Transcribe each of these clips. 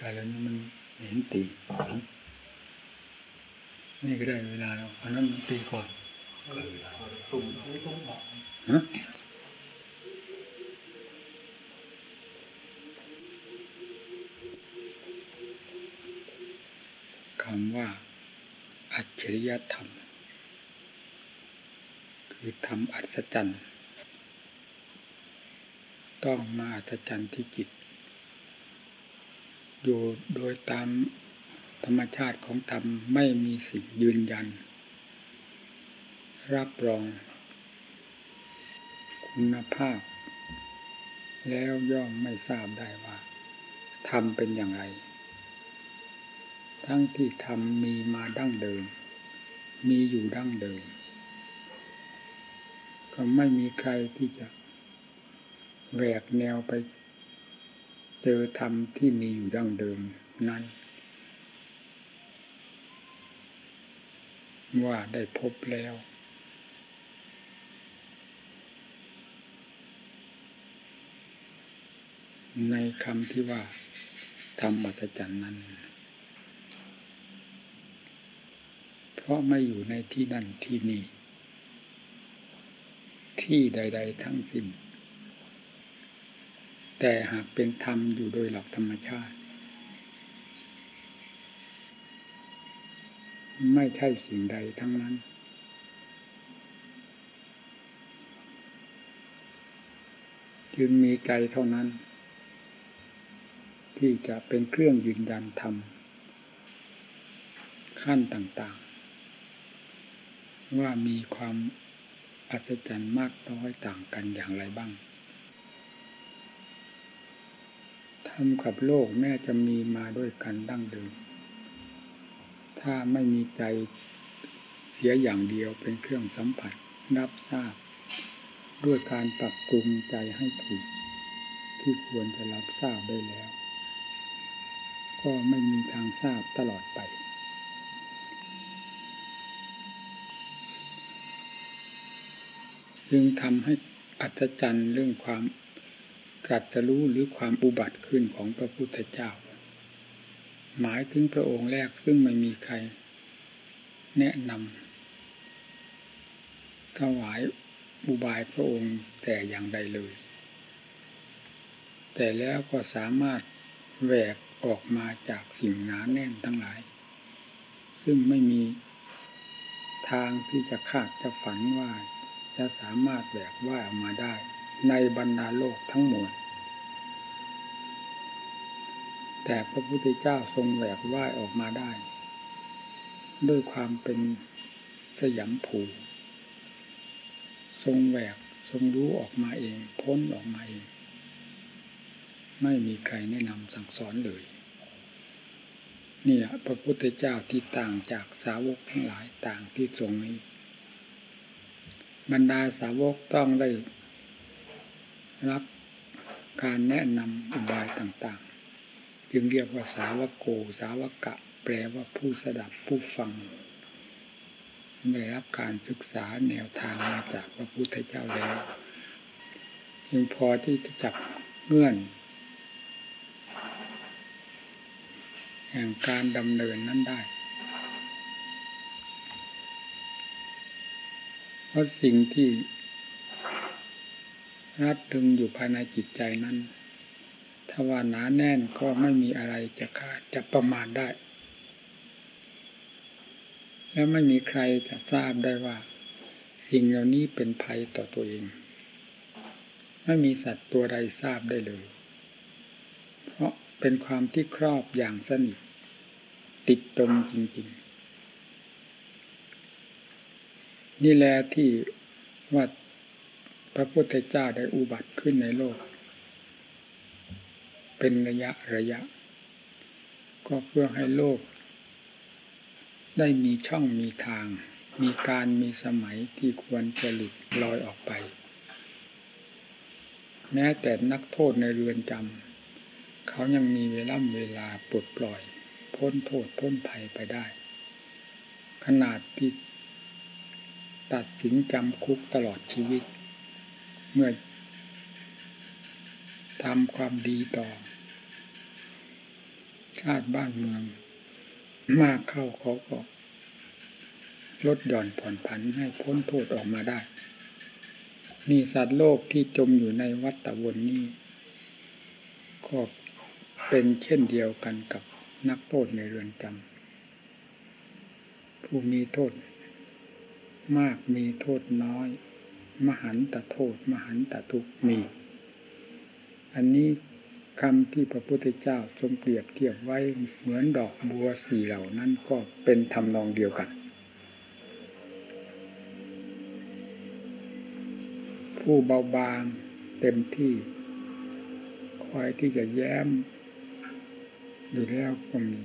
กันแล้วมันเห็นตีนี่ก็ได้เวลาแล้วอันนั้นมันตีก่อนฮะคำว่า อัจฉริยธรรม คือธรรมอัศจรรย์ ต้องมาอัศจรรย์ที่จิต อยู่โดยตามธรรมชาติของธรรมไม่มีสิ่งยืนยัน รับรอง คุณภาพ แล้วย่อมไม่ทราบได้ว่าธรรมเป็นอย่างไร ทั้งที่ธรรมมีมาดั้งเดิม มีอยู่ดั้งเดิม ก็ไม่มีใครที่จะแหวกแนวไป เจอธรรมที่มีอยู่ดั้งเดิมนั้น ว่าได้พบแล้ว ในคำที่ว่าธรรมอัศจรรย์นั้น เพราะไม่อยู่ในที่นั่นที่นี่ ที่ใด ๆ ทั้งสิ้น แต่หากเป็นธรรมอยู่โดยหลักธรรมชาติ ไม่ใช่สิ่งใดทั้งนั้น จึงมีใจเท่านั้น ที่จะเป็นเครื่องยืนยันธรรม ขั้นต่างๆ ว่ามีความอัศจรรย์มากน้อยต่างกันอย่างไรบ้าง รมกับโลกแม้จะมีมาด้วยกันดั้งเดิม ถ้าไม่มีใจเสียอย่างเดียวเป็นเครื่องสัมผัสรับทราบ ด้วยการปรับปรุงใจให้ถูก ที่ควรจะรับทราบได้แล้ว ก็ไม่มีทางทราบตลอดไป จึงทำให้อัศจรรย์เรื่องความ ตรัสรู้หรือความอุบัติขึ้นของพระพุทธเจ้า หมายถึงพระองค์แรกซึ่งไม่มีใคร แนะนำถวายอุบายพระองค์แต่อย่างใดเลย แต่แล้วก็สามารถแหวกออกมาจากสิ่งหนาแน่นทั้งหลาย ซึ่งไม่มีทางที่จะคาดจะฝันว่าจะสามารถแหวกว่าออกมาได้ ในบรรดาโลกทั้งหมดแต่พระพุทธเจ้าทรงแหวกว่ายออกมาได้ ด้วยความเป็นสยามผูทรงแหวกทรงรู้ออกมาเอง พ้นออกมาเอง ไม่มีใครแนะนำสั่งสอนเลยเนี่ยพระพุทธเจ้าที่ต่างจากสาวกทั้งหลายต่างที่ทรงนี้ บรรดาสาวกต้องได้ รับการแนะนำอุบายต่างๆ จึงเรียกว่าสาวกโก สาวกะ แปลว่าผู้สดับผู้ฟังได้รับการศึกษาแนวทางมาจากพระพุทธเจ้าแล้วยังพอที่จะจับเงื่อน แห่งการดำเนินนั้นได้ เพราะสิ่งที่ รัดดึงอยู่ภายในจิตใจนั้น ถ้าว่าหนาแน่นก็ไม่มีอะไรจะขาดจะประมาณได้ และไม่มีใครจะทราบได้ว่า สิ่งเหล่านี้เป็นภัยต่อตัวเอง ไม่มีสัตว์ตัวใดทราบได้เลย เพราะเป็นความที่ครอบอย่างสนิทติดตรงจริง ๆ นี่แหละที่ว่า ระพุทธเจ้าได้อุบัติขึ้นในโลก เป็นระยะระยะ ก็เพื่อให้โลก ได้มีช่องมีทาง มีการมีสมัยที่ควรจะหลุดลอยออกไป แม้แต่นักโทษในเรือนจำเขายังมีเวลาเวลาปลดปล่อย พ้นโทษพ้นภัยไปได้ ขนาดที่ตัดสินจำคุกตลอดชีวิต เมื่อทำความดีต่อ ชาติบ้านเมือง มากเข้าเขาก็ลดหย่อนผ่อนผันให้พ้นโทษออกมาได้มีสัตว์โลกที่จมอยู่ในวัฏวนนี้ก็เป็นเช่นเดียวกันกับนักโทษในเรือนจำผู้มีโทษ มากมีโทษน้อย มหันตโทษ มหันตทุกมี อันนี้คำที่พระพุทธเจ้าทรงเปรียบเทียบไว้เหมือนดอกบัวสีเหล่านั้นก็เป็นทำนองเดียวกัน ผู้เบาบางเต็มที่ คอยที่จะแย้ม อยู่แล้วก็มี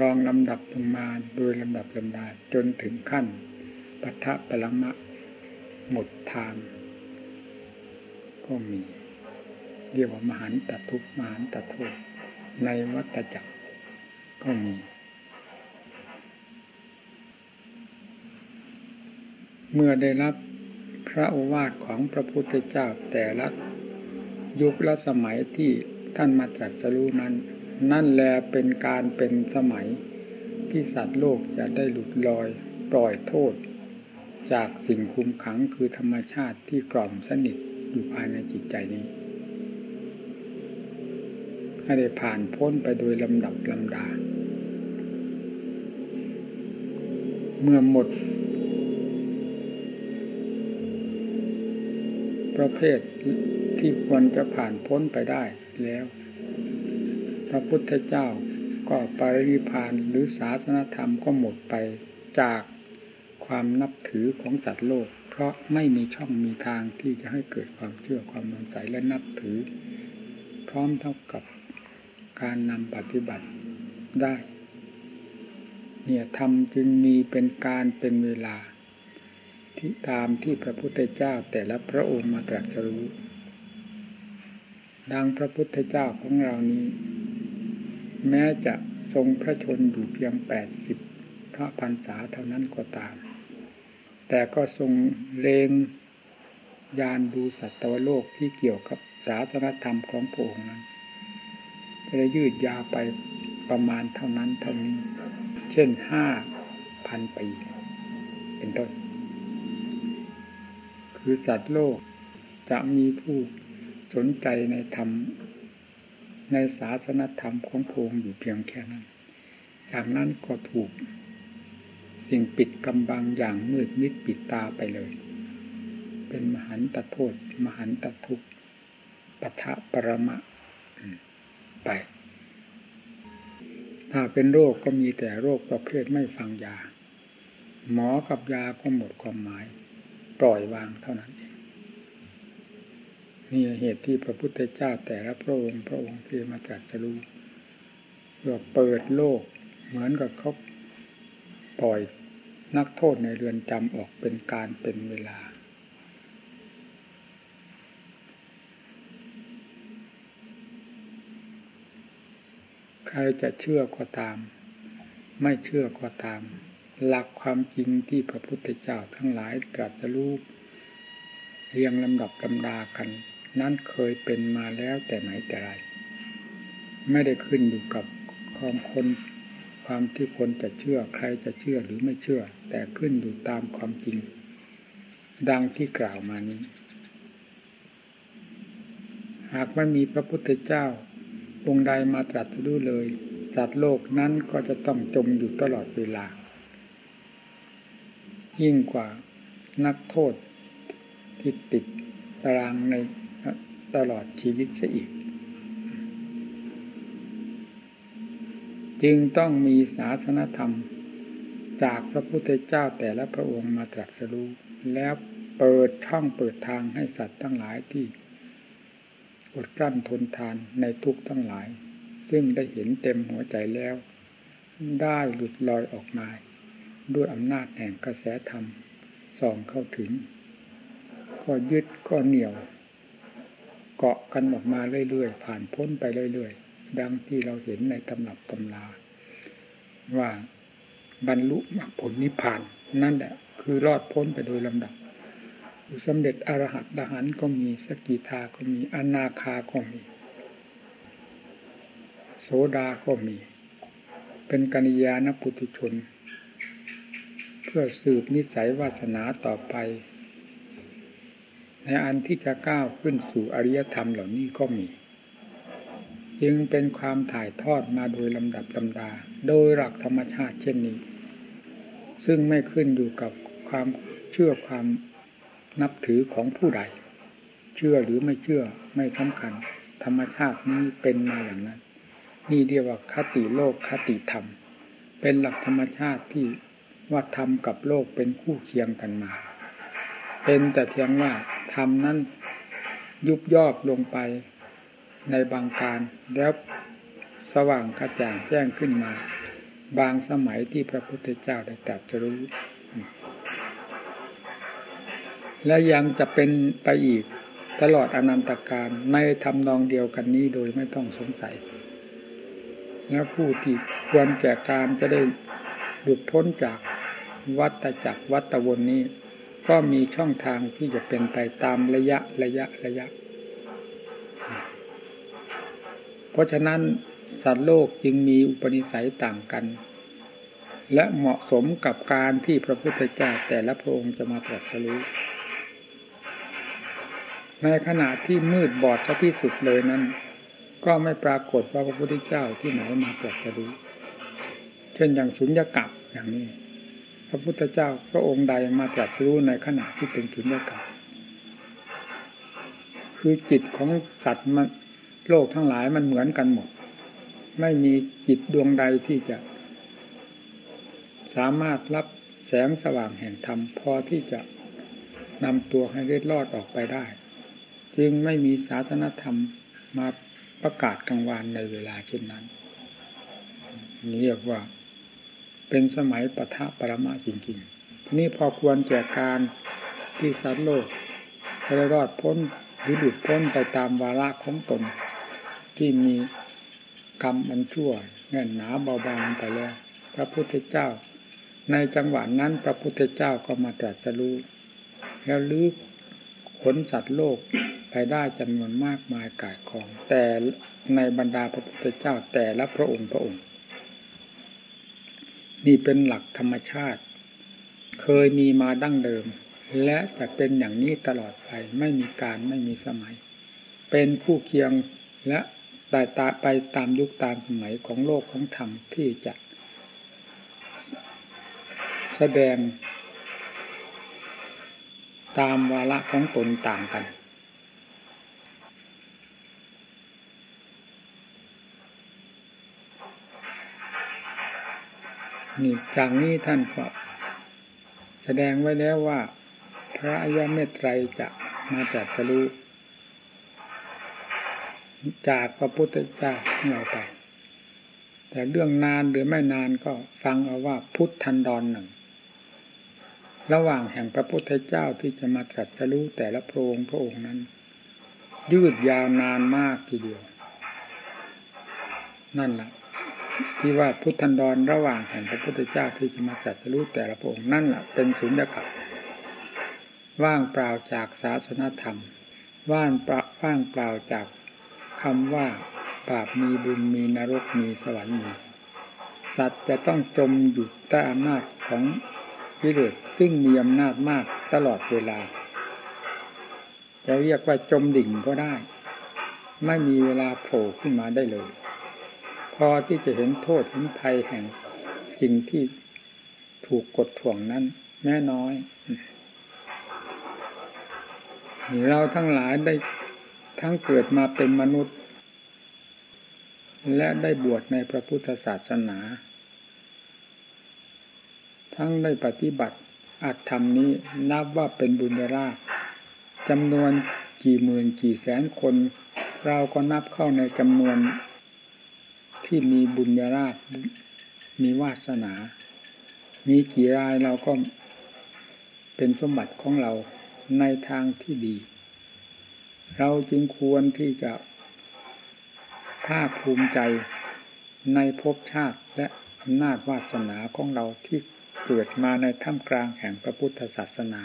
รองลำดับลงมาโดยลำดับลำดาจนถึงขั้นปัทะปรมะ หมดทาง ก็มี เรียกว่ามหันตทุกมหันตโทษในวัฏจักรก็มี เมื่อได้รับพระโอวาทของพระพุทธเจ้าแต่ละยุคและสมัยที่ท่านมาตรัสรู้นั้น นั่นแลเป็นการเป็นสมัยที่สัตว์โลกจะได้หลุดลอยปล่อยโทษ จากสิ่งคุมขังคือธรรมชาติที่กล่อมสนิทอยู่ภายในจิตใจนี้ ให้ได้ผ่านพ้นไปโดยลำดับลำดา เมื่อหมด ประเภทที่ควรจะผ่านพ้นไปได้แล้ว พระพุทธเจ้าก็ปริพานหรือศาสนธรรมก็หมดไปจาก ความนับถือของสัตว์โลก เพราะไม่มีช่องมีทางที่จะให้เกิดความเชื่อความมั่นใจและนับถือ พร้อมเท่ากับการนำปฏิบัติได้ เนี่ยธรรมจึงมีเป็นการเป็นเวลา ที่ตามที่พระพุทธเจ้าแต่ละพระองค์มาตรัสรู้ ดังพระพุทธเจ้าของเรานี้ แม้จะทรงพระชนอยู่เพียงแปดสิบพระพรรษาเท่านั้นก็ตาม แต่ก็ทรงเลงยานดูสัตวโลกที่เกี่ยวกับศาสนธรรมของพระองค์นั้นจะยืดยาวไปประมาณเท่านั้นเท่านี้ เช่นห้าพันปี เป็นต้น คือสัตว์โลกจะมีผู้สนใจในธรรม ในศาสนธรรมของพงอยู่เพียงแค่นั้น จากนั้นก็ถูก สิ่งปิดกำบังอย่างมืดมิดปิดตาไปเลย เป็นมหันตโทษ มหันตทุกปะทะปรมะไป ถ้าเป็นโรคก็มีแต่โรคประเภทไม่ฟังยา หมอกับยาก็หมดความหมาย ปล่อยวางเท่านั้นเองนี่เหตุที่พระพุทธเจ้าแต่ละพระองค์พระองค์ที่มาตรัสรู้เพื่อเปิดโลกเหมือนกับเขาปล่อย นักโทษในเรือนจำออกเป็นการเป็นเวลา ใครจะเชื่อก็ตาม ไม่เชื่อก็ตาม หลักความจริงที่พระพุทธเจ้าทั้งหลายตรัสรู้เรียงลำดับลำดากัน นั้นเคยเป็นมาแล้วแต่ไหนแต่ไร ไม่ได้ขึ้นอยู่กับความคน ความที่คนจะเชื่อใครจะเชื่อหรือไม่เชื่อ แต่ขึ้นอยู่ตามความจริง ดังที่กล่าวมานี้ หากไม่มีพระพุทธเจ้า องค์ใดมาตรัสรู้เลย สัตว์โลกนั้นก็จะต้องจมอยู่ตลอดเวลา ยิ่งกว่านักโทษที่ติดตารางในตลอดชีวิตเสียอีก จึงต้องมีศาสนธรรม จากพระพุทธเจ้าแต่ละพระองค์มาตรัสรู้แล้วเปิดช่องเปิดทางให้สัตว์ทั้งหลายที่อดกลั้นทนทานในทุกทั้งหลาย ซึ่งได้เห็นเต็มหัวใจแล้ว ได้หลุดลอยออกมา ด้วยอำนาจแห่งกระแสธรรมส่องเข้าถึง ก็ยึดก็เหนี่ยว เกาะกันออกมาเรื่อยๆ ผ่านพ้นไปเรื่อยๆ ดังที่เราเห็นในตำหนับตำลาว่าบรรลุมรรคผลนิพพาน นั่นแหละ คือรอดพ้นไปโดยลำดับสำเร็จอรหัตดหันก็มีสกิทาก็มีอนาคาก็มี โสดาก็มี เป็นกัญญาณปุถุชน เพื่อสืบนิสัยวาสนาต่อไป ในอันที่จะก้าวขึ้นสู่อริยธรรมเหล่านี้ก็มี จึงเป็นความถ่ายทอดมาโดยลำดับลำดา โดยหลักธรรมชาติเช่นนี้ ซึ่งไม่ขึ้นอยู่กับความเชื่อความนับถือของผู้ใด เชื่อหรือไม่เชื่อไม่สำคัญ ธรรมชาตินี้เป็นมาอย่างนั้น นี่เรียกว่าคติโลกคติธรรม เป็นหลักธรรมชาติที่ว่าธรรมกับโลกเป็นคู่เคียงกันมา เป็นแต่เพียงว่าธรรมนั้นยุบยอบลงไป ในบางการแล้วสว่างกระจ่างแจ้งขึ้นมา บางสมัยที่พระพุทธเจ้าได้ตรัสรู้ และยังจะเป็นไปอีกตลอดอนันตการในทำนองเดียวกันนี้โดยไม่ต้องสงสัย และผู้ที่ควรแก่การจะได้หลุดพ้นจากวัฏจักรวัฏวนนี้ ก็มีช่องทางที่จะเป็นไปตามระยะระยะระยะ เพ ราะฉะนั้นสัตว์โลกจึงมีอุปนิสัยต่างกัน และเหมาะสมกับการที่พระพุทธเจ้าแต่ละพระองค์จะมาตรัสรู้ในขณะที่มืดบอดซะที่สุดเลยนั้น ก็ไม่ปรากฏว่าพระพุทธเจ้าที่ไหนมาตรัสรู้เช่นอย่างสุญญากาศอย่างนี้ พระพุทธเจ้าพระองค์ใดมาตรัสรู้ในขณะที่เป็นสุญญากาศคือจิตของสัตว์มัน โลกทั้งหลายมันเหมือนกันหมด ไม่มีจิตดวงใดที่จะ สามารถรับแสงสว่างแห่งธรรมพอที่จะนำตัวให้เล็ดลอดออกไปได้ จึงไม่มีศาสนธรรมมาประกาศกลางวันในเวลาเช่นนั้นนี่เรียกว่าเป็นสมัยปะทะปรมาจริงๆทีนี้พอควรแก่การที่สัตว์โลกจะได้รอดพ้นหรือหลุดพ้นไปตามวาระของตน ที่มีกรรมมันชั่วแน่นหนาเบาบางไปแล้ว พระพุทธเจ้า ในจังหวะนั้นพระพุทธเจ้าก็มาตรัสรู้แล้วลึกขนสัตว์โลกไปได้จำนวนมากมายกายของ แต่ในบรรดาพระพุทธเจ้าแต่ละพระองค์พระองค์ นี่เป็นหลักธรรมชาติ เคยมีมาดั้งเดิม และจะเป็นอย่างนี้ตลอดไปไม่มีการไม่มีสมัย เป็นคู่เคียงและ ได้ตาไปตามยุคตามสมัยของโลกของธรรมที่จะ แสดง ตามวาระของตนต่างกัน นี่จากนี้ท่านก็แสดงไว้แล้วว่า พระยาเมตไตรจะมาจากสรุ จากพระพุทธเจ้าเราไป แต่เรื่องนานหรือไม่นานก็ฟังเอาว่าพุทธันดรหนึ่ง ระหว่างแห่งพระพุทธเจ้าที่จะมาตรัสรู้แต่ละพระองค์พระองค์นั้น ยืดยาวนานมากทีเดียว นั่นแหละที่ว่าพุทธันดรระหว่างแห่งพระพุทธเจ้าที่จะมาตรัสรู้แต่ละพระองค์นั่นแหละเป็นสุญญากาศว่างเปล่าจากศาสนธรรม ว่างเปล่าว่างเปล่าจาก คำว่าบาปมีบุญมีนรกมีสวรรค์มีสัตว์จะต้องจมอยู่ใต้อำนาจของกิเลสซึ่งมีอำนาจมากตลอดเวลาจะเรียกว่าจมดิ่งก็ได้ ไม่มีเวลาโผล่ขึ้นมาได้เลย พอที่จะเห็นโทษเห็นภัยแห่งสิ่งที่ถูกกดถ่วงนั้น แม่น้อย เราทั้งหลายได้ ทั้งเกิดมาเป็นมนุษย์ และได้บวชในพระพุทธศาสนา ทั้งได้ปฏิบัติอัตธรรมนี้นับว่าเป็นบุญญาราจำนวนกี่หมื่นกี่แสนคน เราก็นับเข้าในจำนวนที่มีบุญญาราชมีวาสนา มีกี่รายเราก็เป็นสมบัติของเราในทางที่ดี เราจึงควรที่จะภาคภูมิใจในภพชาติและอำนาจวาสนาของเราที่เกิดมาในท่ามกลางแห่งพระพุทธศาสนา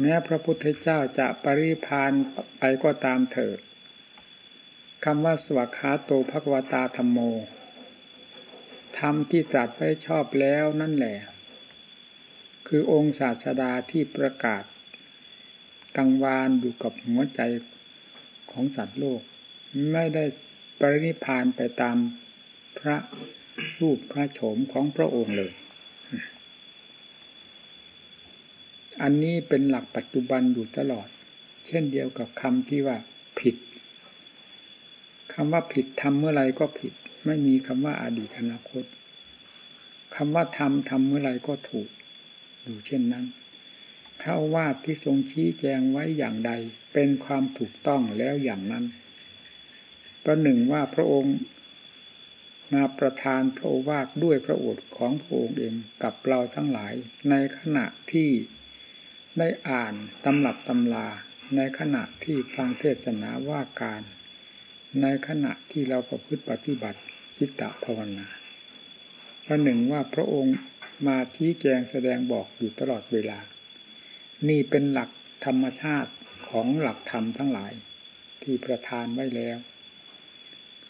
แม้พระพุทธเจ้าจะปริพานไปก็ตามเถิดคำว่าสวขาโตภควตาธรรมโมธรรมที่ตรัสไว้ชอบแล้วนั่นแหละ คือองค์ศาสดาที่ประกาศ กังวานอยู่กับหัวใจของสัตว์โลก ไม่ได้ปรินิพานไปตามพระรูปพระโฉมของพระองค์เลย อันนี้เป็นหลักปัจจุบันอยู่ตลอด เช่นเดียวกับคำที่ว่าผิดคำว่าผิดทำเมื่อไรก็ผิด ไม่มีคำว่าอาดีตอนาคตคำว่าทำทำเมื่อไรก็ถูกอยู่เช่นนั้น ข้าวาที่ทรงชี้แจงไว้อย่างใด เป็นความถูกต้องแล้วอย่างนั้นประหนึ่งว่าพระองค์มาประทานพระโอวาทด้วยพระโอษฐ์ของพระองค์เองกับเราทั้งหลาย ในขณะที่ได้อ่านตำรับตำลา ในขณะที่ฟังเทศนาว่าการ ในขณะที่เราประพฤติปฏิบัติจิตตภาวนาประหนึ่งว่าพระองค์มาชี้แจงแสดงบอกอยู่ตลอดเวลา นี่เป็นหลักธรรมชาติของหลักธรรมทั้งหลายที่ประทานไว้แล้ว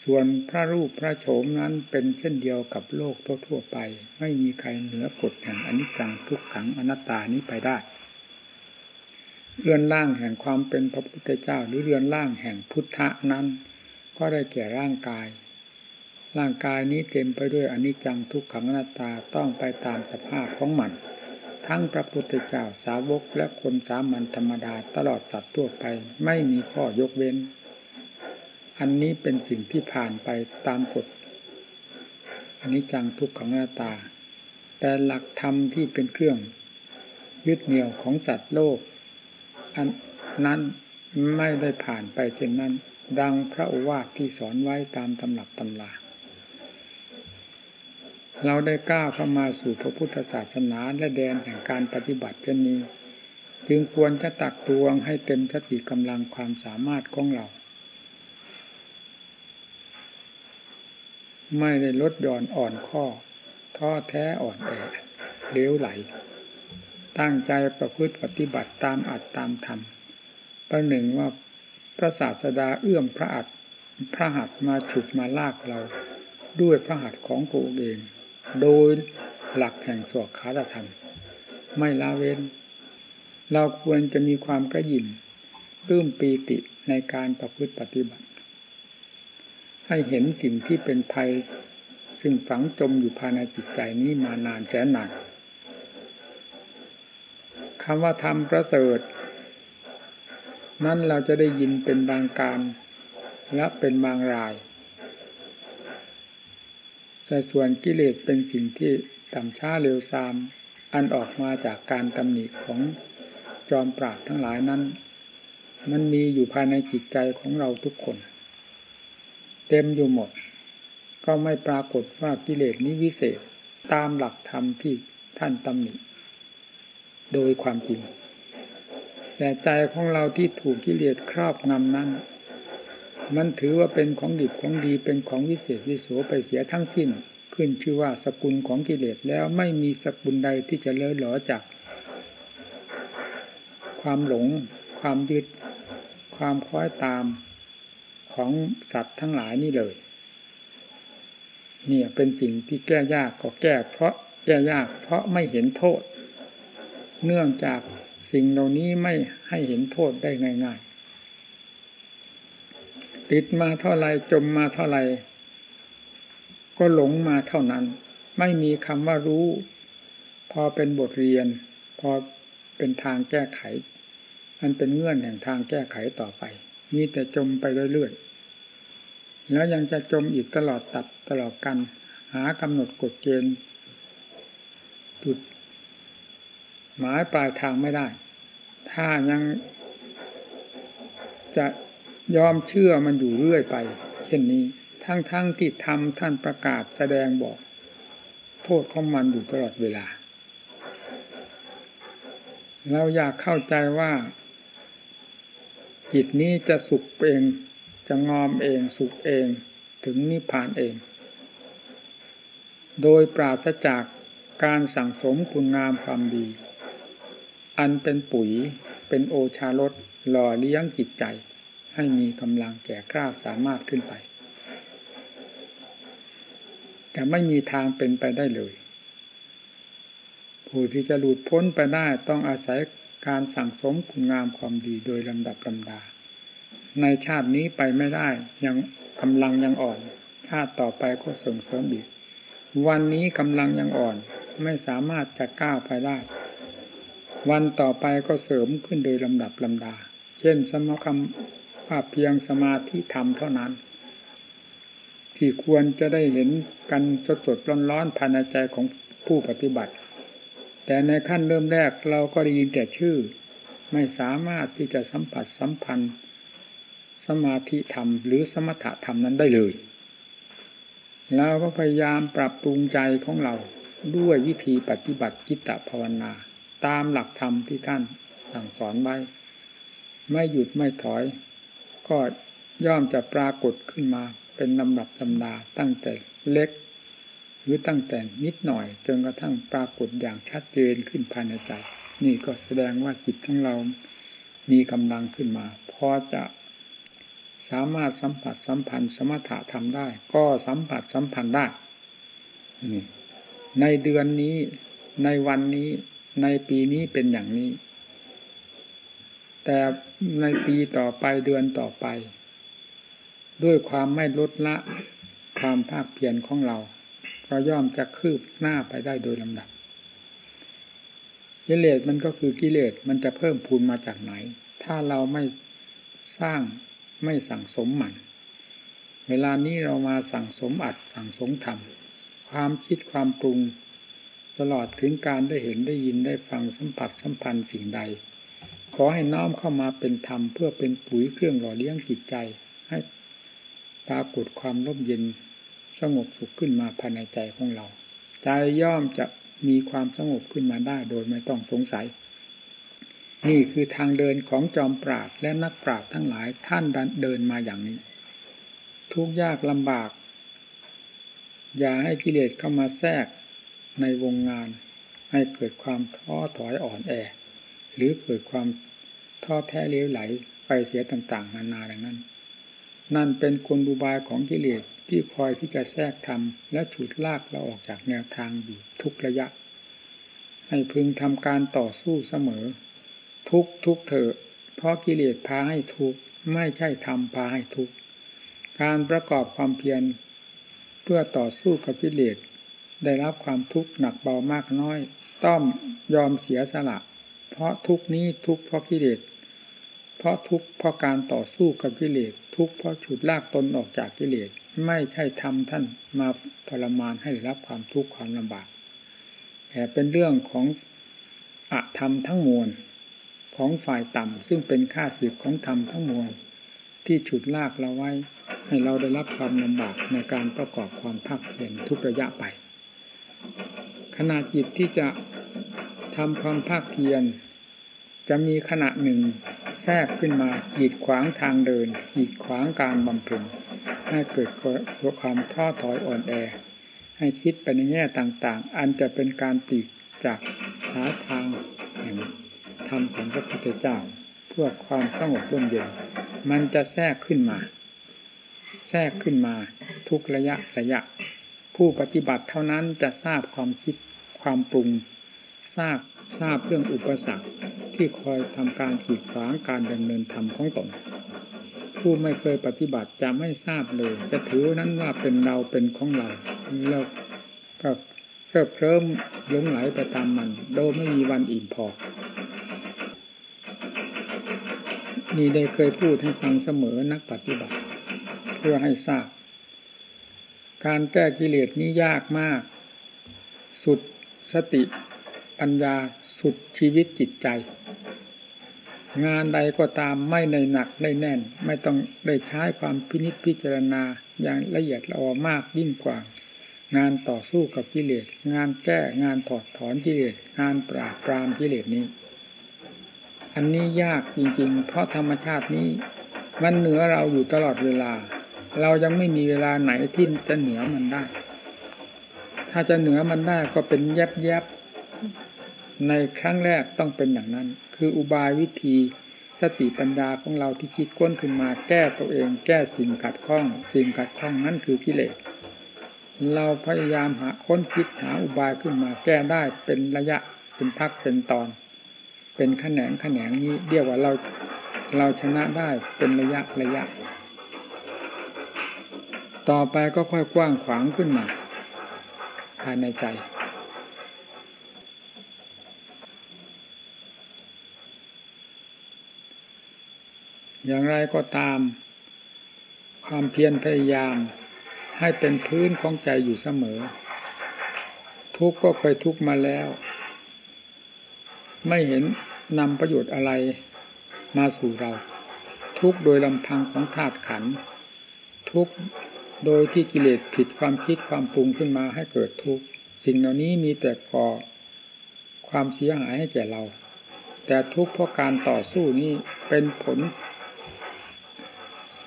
ส่วนพระรูปพระโฉมนั้นเป็นเช่นเดียวกับโลกทั่วไป ไม่มีใครเหนือกฎแห่งอนิจจังทุกขังอนัตตานี้ไปได้ เรือนร่างแห่งความเป็นพระพุทธเจ้าหรือเรือนร่างแห่งพุทธะนั้น ก็ได้แก่ร่างกาย ร่างกายนี้เต็มไปด้วยอนิจจังทุกขังอนัตตาต้องไปตามสภาพของมัน ทั้งพระพุทธเจ้าสาวกและคนสามัญธรรมดาตลอดสัตว์ทั่วไป ไม่มีข้อยกเว้น อันนี้เป็นสิ่งที่ผ่านไปตามกฎอันิจจังทุกขังอนัตตา แต่หลักธรรมที่เป็นเครื่อง ยึดเหนี่ยวของสัตว์โลก อันนั้นไม่ได้ผ่านไปเช่นนั้น ดังพระโอวาทที่สอนไว้ตามตำหนักตำลา เราได้ก้าวเข้ามาสู่พระพุทธศาสนาและแดนแห่งการปฏิบัติเช่นนี้ จึงควรจะตักตวงให้เต็มสติกำลังความสามารถของเรา ไม่ได้ลดหย่อนอ่อนข้อท้อแท้อ่อนแอเลี้ยวไหล ตั้งใจประพฤติปฏิบัติตามอัดตามธรรมประหนึ่งว่าพระศาสดาเอื้อมพระอัดพระหัตมาฉุดมาลากเราด้วยพระหัตของพระองค์เอง โดยหลักแห่งสวดขาตธรรม ไม่ละเว้น เราควรจะมีความกระยิมรื่มปีติในการประพฤติปฏิบัติ ให้เห็นสิ่งที่เป็นภัย ซึ่งฝังจมอยู่ภายในจิตใจนี้มานานแสนนานคำว่าธรรมประเสริฐ นั้นเราจะได้ยินเป็นบางการและเป็นบางราย แต่ส่วนกิเลสเป็นสิ่งที่ต่ำช้าเร็วซาม อันออกมาจากการตำหนิของจอมปราบทั้งหลายนั้น มันมีอยู่ภายในจิตใจของเราทุกคน เต็มอยู่หมด ก็ไม่ปรากฏว่ากิเลสนี้วิเศษตามหลักธรรมที่ท่านตำหนิ โดยความจริง แต่ใจของเราที่ถูกกิเลสครอบงำนั้น มันถือว่าเป็นของดีของดีเป็นของวิเศษวิโสไปเสียทั้งสิ้น ขึ้นชื่อว่าสกุลของกิเลสแล้วไม่มีสกุลใดที่จะเลื่อหลอจาก ความหลง ความยึด ความคล้อยตามของสัตว์ทั้งหลายนี่เลยเนี่ยเป็นสิ่งที่แก้ยากก็แก้ เพราะแก้ยาก เพราะไม่เห็นโทษ เนื่องจากสิ่งเหล่านี้ไม่ให้เห็นโทษได้ง่าย ติดมาเท่าไรจมมาเท่าไรก็หลงมาเท่านั้น ไม่มีคำว่ารู้ พอเป็นบทเรียน พอเป็นทางแก้ไข มันเป็นเงื่อนแห่งทางแก้ไขต่อไป มีแต่จมไปเรื่อยๆแล้วยังจะจมอีกตลอดตัดตลอดกัน หากำหนดกฎเกณฑ์จุดหมายปลายทางไม่ได้ ถ้ายังจะ ยอมเชื่อมันอยู่เรื่อยไป เช่นนี้ ทั้งๆทที่ทำท่านประกาศแสดงบอก โทษของมันอยู่ตลอดเวลา เราอยากเข้าใจว่า จิตนี้จะสุขเอง จะงอมเอง สุขเอง ถึงนิพพานเอง โดยปราศจากการสั่งสมคุณงามความดี อันเป็นปุ๋ยเป็นโอชารสหล่อเลี้ยงจิตใจ ให้มีกำลังแก่กล้าสามารถขึ้นไป แต่ไม่มีทางเป็นไปได้เลย ผู้ที่จะหลุดพ้นไปได้ต้องอาศัยการสั่งสมคุณงามความดีโดยลำดับลำดา ในชาตินี้ไปไม่ได้ยังกำลังยังอ่อน ชาติต่อไปก็ส่งเสริมอีก วันนี้กำลังยังอ่อน ไม่สามารถจะก้าวไปได้ วันต่อไปก็เสริมขึ้นโดยลำดับลำดา เช่นสมคำ ว่าเพียงสมาธิธรรมเท่านั้น ที่ควรจะได้เห็นกันสดสดร้อนร้อนภายในใจของผู้ปฏิบัติ แต่ในขั้นเริ่มแรกเราก็ได้ยินแต่ชื่อ ไม่สามารถที่จะสัมผัสสัมพันธ์ สมาธิธรรมหรือสมถะธรรมนั้นได้เลยเราก็พยายามปรับปรุงใจของเราด้วยวิธีปฏิบัติจิตตภาวนา ตามหลักธรรมที่ท่านสั่งสอนไว้ ไม่หยุดไม่ถอย ก็ย่อมจะปรากฏขึ้นมาเป็นลำดับลำดาตั้งแต่เล็ก หรือตั้งแต่นิดหน่อย จนกระทั่งปรากฏอย่างชัดเจนขึ้นภายในใจ นี่ก็แสดงว่าจิตของเรามีกำลังขึ้นมาพอจะสามารถสัมผัสสัมพันธ์สมถะทำได้ ก็สัมผัสสัมพันธ์ได้ในเดือนนี้ในวันนี้ในปีนี้เป็นอย่างนี้ แต่ในปีต่อไปเดือนต่อไป ด้วยความไม่ลดละความภาคเพียรของเราก็ย่อมจะคืบหน้าไปได้โดยลำดับกิเลสมันก็คือกิเลสมันจะเพิ่มพูนมาจากไหน ถ้าเราไม่สร้างไม่สั่งสมมัน เวลานี้เรามาสั่งสมอัดสั่งสมทำความคิดความปรุง ตลอดถึงการได้เห็นได้ยินได้ฟังสัมผัสสัมพันธ์สิ่งใด ขอให้น้อมเข้ามาเป็นธรรมเพื่อเป็นปุ๋ยเครื่องหล่อเลี้ยงจิตใจ ให้ปรากฏความร่มเย็นสงบสุขขึ้นมาภายในใจของเรา ใจย่อมจะมีความสงบขึ้นมาได้โดยไม่ต้องสงสัย นี่คือทางเดินของจอมปราดและนักปราดทั้งหลายท่านเดินมาอย่างนี้ ทุกยากลำบาก อย่าให้กิเลสเข้ามาแทรกในวงงาน ให้เกิดความท้อถอยอ่อนแอ หรือเกิดความท้อแท้เลี้ยวไหลไปเสียต่างๆ นานาอย่างนั้น นั่นเป็นกลบุบายของกิเลสที่คอยที่จะแทรกทำและฉุดลากเราออกจากแนวทางอยู่ทุกระยะ ให้พึงทำการต่อสู้เสมอ ทุกทุกเถอะเพราะกิเลสพาให้ทุกไม่ใช่ทำพาให้ทุกการประกอบความเพียรเพื่อต่อสู้กับกิเลสได้รับความทุกข์หนักเบามากน้อย ต้องยอมเสียสละ เพราะทุกนี้ทุกเพราะกิเลสเพราะทุกเพราะการต่อสู้กับกิเลสทุกเพราะฉุดลากตนออกจากกิเลสไม่ใช่ทำท่านมาทรมานให้รับความทุกข์ความลำบากแต่เป็นเรื่องของอธรรมทั้งมวลของฝ่ายต่ำซึ่งเป็นค่าศึกของธรรมทั้งมวลที่ฉุดลากเราไว้ ให้เราได้รับความลำบากในการประกอบความภาคเพียรทุกระยะไป ขณะจิตที่จะทำความภาคเพียร จะมีขณะหนึ่งแทรกขึ้นมาขีดขวางทางเดินขีดขวางการบำเพ็ญให้เกิดความท้อถอยอ่อนแอ ให้คิดไปในแง่ต่างๆ อันจะเป็นการปีกจากหาทางแห่งธรรมของพระพุทธเจ้าเพื่อความสงบร่มเย็น มันจะแทรกขึ้นมา แทรกขึ้นมาทุกระยะระยะ ผู้ปฏิบัติเท่านั้นจะทราบความคิดความปรุงทราบ ทราบเรื่องอุปสรรคที่คอยทำการขีดขวางการดำเนินธรรมของตนผู้ไม่เคยปฏิบัติจะไม่ทราบเลย จะถือนั้นว่าเป็นเราเป็นของเราแล้วก็เพิ่มเพิ่มลงไหลไปตามมัน โดยไม่มีวันอิ่มพอนี่ได้เคยพูดให้ฟังเสมอนักปฏิบัติ เพื่อให้ทราบ การแก้กิเลสนี้ยากมาก สุดสติ ปัญญาสุดชีวิตจิตใจ งานใดก็ตามไม่ในหนักในแน่น ไม่ต้องได้ใช้ความพินิจพิจารณาอย่างละเอียดละออมากยิ่งกว่า งานต่อสู้กับกิเลสงานแก้งานถอดถอนกิเลสงานปราบปรามกิเลสนี้ อันนี้ยากจริงๆ เพราะธรรมชาตินี้ มันเหนือเราอยู่ตลอดเวลา เรายังไม่มีเวลาไหนที่จะเหนือมันได้ ถ้าจะเหนือมันได้ก็เป็นแยบแยบ ในครั้งแรกต้องเป็นอย่างนั้น คืออุบายวิธีสติปัญญาของเราที่คิดค้นขึ้นมาแก้ตัวเอง แก้สิ่งขัดข้อง สิ่งขัดข้องนั้นคือกิเลสเราพยายามหาค้นคิดหาอุบายขึ้นมาแก้ได้เป็นระยะเป็นพักเป็นตอน เป็นแขนงแขนงนี้เรียกว่าเราเราชนะได้เป็นระยะระยะ ต่อไปก็ค่อยกว้างขวางขึ้นมาภายในใจ อย่างไรก็ตาม ความเพียรพยายาม ให้เป็นพื้นของใจอยู่เสมอ ทุกก็เคยทุกมาแล้ว ไม่เห็นนำประโยชน์อะไรมาสู่เรา ทุกโดยลำพังของธาตุขัน ทุกโดยที่กิเลสผิดความคิดความปรุงขึ้นมาให้เกิดทุกข์สิ่งเหล่านี้มีแต่ก่อความเสียหายให้แก่เรา แต่ทุกข์เพราะการต่อสู้นี้เป็นผล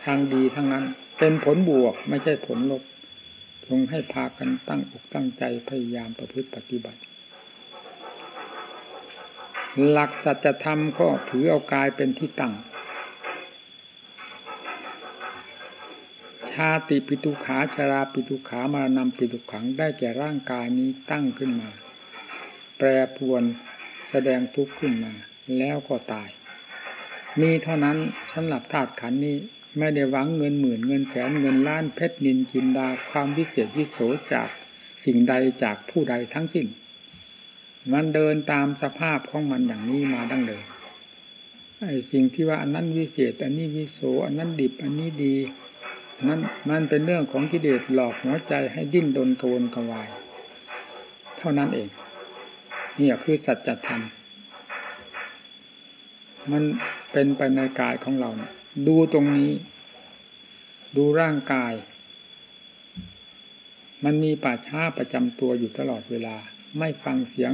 ทางดีทั้งนั้น เป็นผลบวกไม่ใช่ผลลบจงให้พากันตั้งอกตั้งใจพยายามประพฤติปฏิบัติ หลักสัจธรรมก็ถือเอากายเป็นที่ตั้ง ชาติปิตุขาชาราปิตุขามารนำปิตุขังได้แก่ร่างกายนี้ตั้งขึ้นมา แปรปวนแสดงทุกข์ขึ้นมา แล้วก็ตาย มีเท่านั้นสำหรับธาตุขันนี้ ไม่ได้หวังเงินหมื่นเงินแสนเงินล้านเพชรนินจินดาความวิเศษวิโสจากสิ่งใดจากผู้ใดทั้งสิ้น มันเดินตามสภาพของมันอย่างนี้มาดั้งเดิมไอ้สิ่งที่ว่าอันนั้นวิเศษ อันนี้วิโสอันนั้นดิบอันนี้ดีนั้นมันเป็นเรื่องของกิเลสหลอกหัวใจให้ดิ้นดนกวนกวาย เท่านั้นเองนี่คือสัจธรรมมันเป็นไปในกายของเรา ดูตรงนี้ ดูร่างกาย มันมีป่าช้าประจำตัวอยู่ตลอดเวลา ไม่ฟังเสียง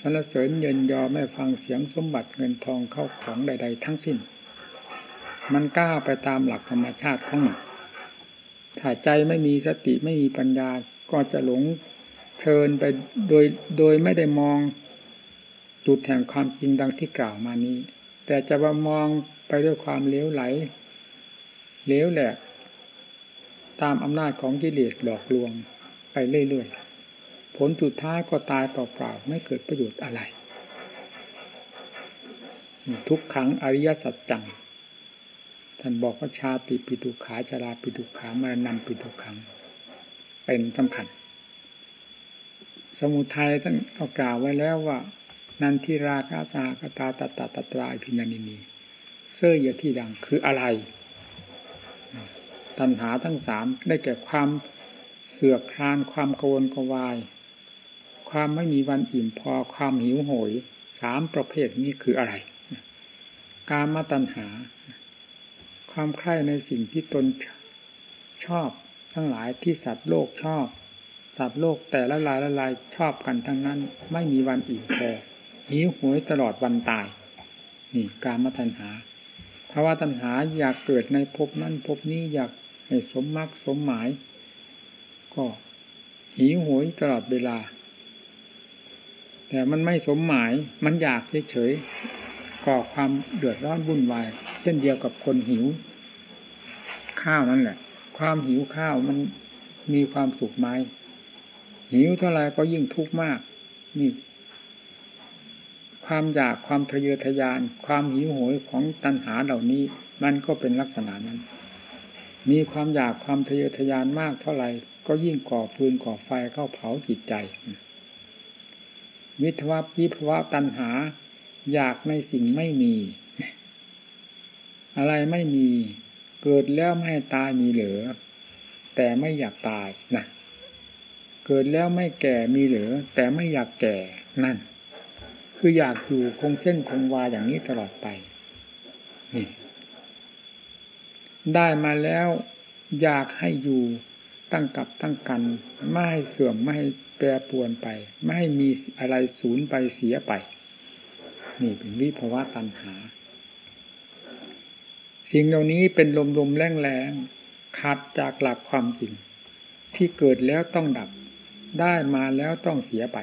สรรเสริญเยินยอไม่ฟังเสียงสมบัติเงินทองเข้าของใด ๆ ทั้งสิ้น มันก้าวไปตามหลักธรรมชาติของมันถ้าใจไม่มีสติไม่มีปัญญาก็จะหลงเพลินไปโดยโดยไม่ได้มองจุดแห่งความจริงดังที่กล่าวมานี้ แต่จะมามอง ไปด้วยความเลี้ยวไหลเลี้ยวแหลกตามอำนาจของกิเลสหลอกลวงไปเรื่อยๆ ผลสุดท้ายก็ตายเปล่าๆ ไม่เกิดประโยชน์อะไร ทุกครั้งอริยสัจจัง ท่านบอกว่าชาติปิตุขาชาราปิตุขามารนำปิตุขัง เป็นสำคัญ สมุทัยท่านเอากล่าวไว้แล้วว่า นันทิราคาสากตาตตาตตราพินานินี เสื้อเยที่ดังคืออะไร ตัณหาทั้งสามได้แก่ความเสือกคลานความกวนกวาย ความไม่มีวันอิ่มพอความหิวโหยสามประเภทนี้คืออะไร กามตัณหา ความใคร่ในสิ่งที่ตนชอบทั้งหลายที่สัตว์โลกชอบสัตว์โลกแต่ละลายละลายชอบกันทั้งนั้น ไม่มีวันอิ่มพอหิวโหยตลอดวันตาย นี่การมาตัญหา ภาวะตัญหาอยากเกิดในภพนั้นภพนี้อยากให้สมมรรคสมหมาย ก็หิวโหยตลอดเวลา แต่มันไม่สมหมายมันอยากเฉยก่อความเดือดร้อนวุ่นวาย เช่นเดียวกับคนหิว ข้าวนั่นแหละ ความหิวข้าวมันมีความสุขไหมหิวเท่าไรก็ยิ่งทุกข์มาก นี่ ความอยากความทะเยอทะยาน ความหิวโหยของตัณหาเหล่านี้ มันก็เป็นลักษณะนั้น มีความอยากความทะเยอทะยานมากเท่าไหร่ก็ยิ่งก่อฟืนก่อไฟเข้าเผาจิตใจ วิทวะวิภวะตัณหา อยากในสิ่งไม่มี อะไรไม่มีเกิดแล้วไม่ตายมีเหลือ แต่ไม่อยากตายนะเกิดแล้วไม่แก่มีเหลือ แต่ไม่อยากแก่นั่น คืออยากอยู่คงเส้นคงวาอย่างนี้ตลอดไปนี่ได้มาแล้วอยากให้อยู่ตั้งกับตั้งกัน ไม่ให้เสื่อมไม่ให้แปรปวนไป ไม่ให้มีอะไรสูญไปเสียไป นี่เป็นวิภาวะตัณหา สิ่งเหล่านี้เป็นลมลมแรงแรงขัดจากหลักความจริง ที่เกิดแล้วต้องดับ ได้มาแล้วต้องเสียไป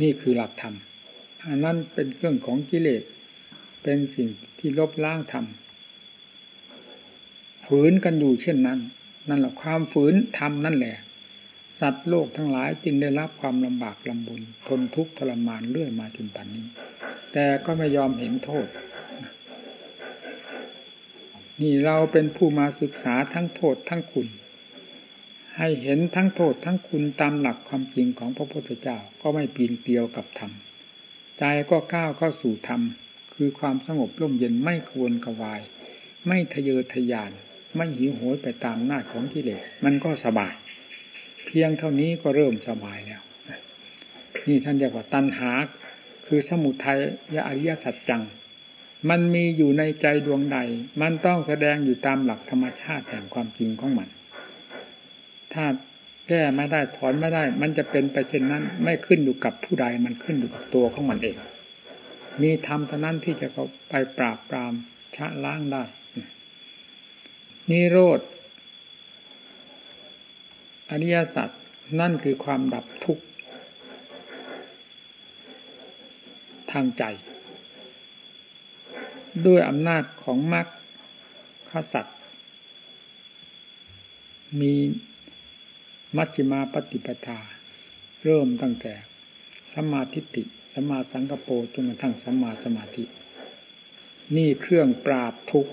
นี่คือหลักธรรมอันนั้นเป็นเรื่องของกิเลส เป็นสิ่งที่ลบล้างธรรมฝืนกันอยู่เช่นนั้น นั่นแหละความฝืนธรรมนั่นแหละ สัตว์โลกทั้งหลายจึงได้รับความลำบากลำบนทนทุกข์ทรมานเรื่อยมาจนปัจจุบันนี้ แต่ก็ไม่ยอมเห็นโทษ นี่เราเป็นผู้มาศึกษาทั้งโทษทั้งคุณ ให้เห็นทั้งโทษทั้งคุณตามหลักความจริงของพระพุทธเจ้าก็ไม่ปีนเกลียวกับธรรม ใจก็ก้าวเข้าสู่ธรรม คือความสงบร่มเย็นไม่ควรกวาย ไม่ทะเยอทะยาน ไม่หิวโหยไปตามหน้าของกิเลสมันก็สบาย เพียงเท่านี้ก็เริ่มสบายแล้ว นี่ท่านเรียกว่าตัณหา คือสมุทัยยอริยสัจจัง มันมีอยู่ในใจดวงใด มันต้องแสดงอยู่ตามหลักธรรมชาติแห่งความจริงของมัน ถ้าแก้ไม่ได้ถอนไม่ได้ มันจะเป็นไปเช่นนั้น ไม่ขึ้นอยู่กับผู้ใดมันขึ้นอยู่กับตัวของมันเอง มีธรรมเท่านั้นที่จะเขาไปปราบปรามชะล้างได้นิโรธอริยสัจนั่นคือความดับทุกข์ทางใจ ด้วยอำนาจของมรรคขสัตมี มัชฌิมาปฏิปทา เริ่มตั้งแต่สมาธิติสมาสังกปรจนกระทั่งสมาสมาธิ นี่เครื่องปราบทุกข์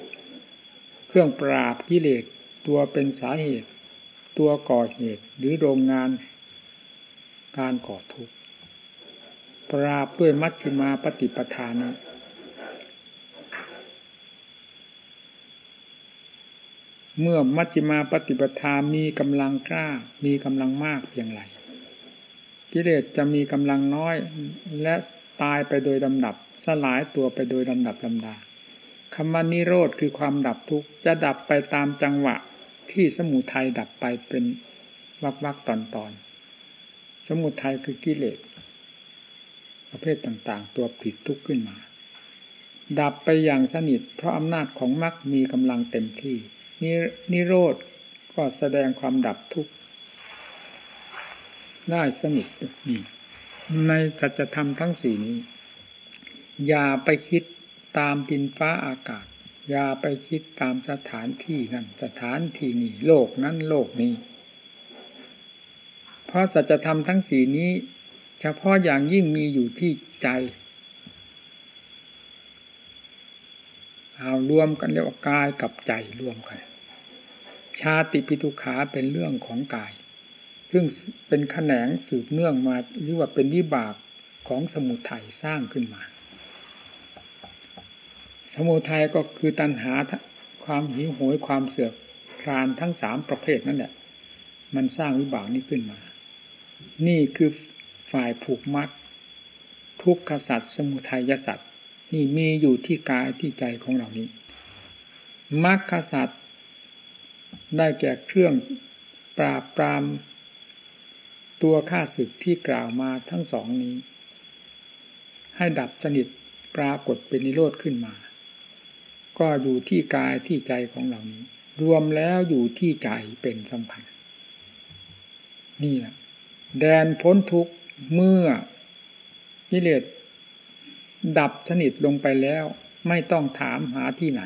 เครื่องปราบกิเลสตัวเป็นสาเหตุ ตัวก่อเหตุหรือโรงงาน การก่อทุกข์ปราบด้วยมัชฌิมาปฏิปทานะ เมื่อมัชฌิมาปฏิปทามีกำลังกล้า มีกำลังมากเพียงไรกิเลสจะมีกำลังน้อย และตายไปโดยลำดับ สลายตัวไปโดยลำดับลำดาคำว่านิโรธคือความดับทุกข์จะดับไปตามจังหวะ ที่สมุทัยดับไปเป็นวักวักตอนตอนสมุทัยคือกิเลสประเภทต่างๆ ตัวผิดทุกข์ขึ้นมา ดับไปอย่างสนิทเพราะอำนาจของมรรคมีกำลังเต็มที่ นิโรธก็แสดงความดับทุกข์ได้สนิทนี่ในสัจธรรมทั้งสี่นี้ อย่าไปคิดตามดินฟ้าอากาศ อย่าไปคิดตามสถานที่นั่นสถานที่นี่โลกนั้นโลกนี้ เพราะสัจธรรมทั้งสี่นี้ เฉพาะอย่างยิ่งมีอยู่ที่ใจ เอารวมกันเรียกว่ากายกับใจรวมกัน ชาติปิทุขาเป็นเรื่องของกาย ซึ่งเป็นแขนงสืบเนื่องมาหรือว่าเป็นวิบากของสมุทัยสร้างขึ้นมา สมุทัยก็คือตัณหาความหิวโหยความเสือกคลานทั้งสามประเภทนั่นแหละ มันสร้างวิบากนี้ขึ้นมา นี่คือฝ่ายผูกมัดทุกขสัตว์สมุทัยสัตว นี่มีอยู่ที่กายที่ใจของเรานี้มรรคสัตว์ได้แก่เครื่องปราบปรามตัวข้าศึกที่กล่าวมาทั้งสองนี้ ให้ดับสนิทปรากฏเป็นนิโรธขึ้นมา ก็อยู่ที่กายที่ใจของเรานี้ รวมแล้วอยู่ที่ใจเป็นสำคัญ นี่แหละแดนพ้นทุกเมื่อกิเลส ดับสนิทลงไปแล้ว ไม่ต้องถามหาที่ไหน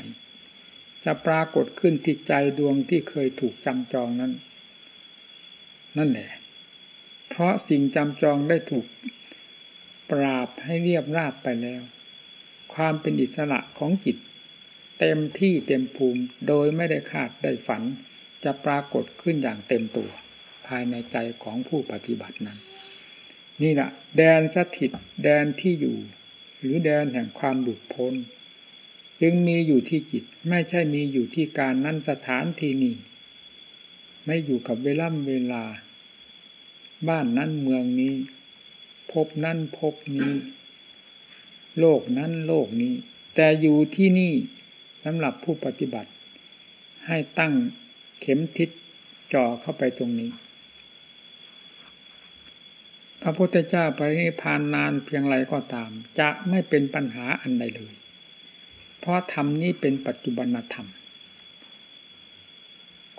จะปรากฏขึ้นที่ใจดวงที่เคยถูกจำจองนั้น นั่นแหละ เพราะสิ่งจำจองได้ถูกปราบให้เรียบราบไปแล้ว ความเป็นอิสระของจิต เต็มที่เต็มภูมิโดยไม่ได้คาดได้ฝัน จะปรากฏขึ้นอย่างเต็มตัว ภายในใจของผู้ปฏิบัตินั้น นี่แหละแดนสถิตแดนที่อยู่ หรือแดนแห่งความหลุดพ้น จึงมีอยู่ที่จิตไม่ใช่มีอยู่ที่การนั้นสถานที่นี้ไม่อยู่กับเวล่ำเวลา บ้านนั้นเมืองนี้ พบนั้นพบนี้ โลกนั้นโลกนี้ แต่อยู่ที่นี่สำหรับผู้ปฏิบัติ ให้ตั้งเข็มทิศจ่อเข้าไปตรงนี้ พระพุทธเจ้าไปนิพพานนานเพียงไรก็ตาม จะไม่เป็นปัญหาอันใดเลย เพราะธรรมนี้เป็นปัจจุบันธรรม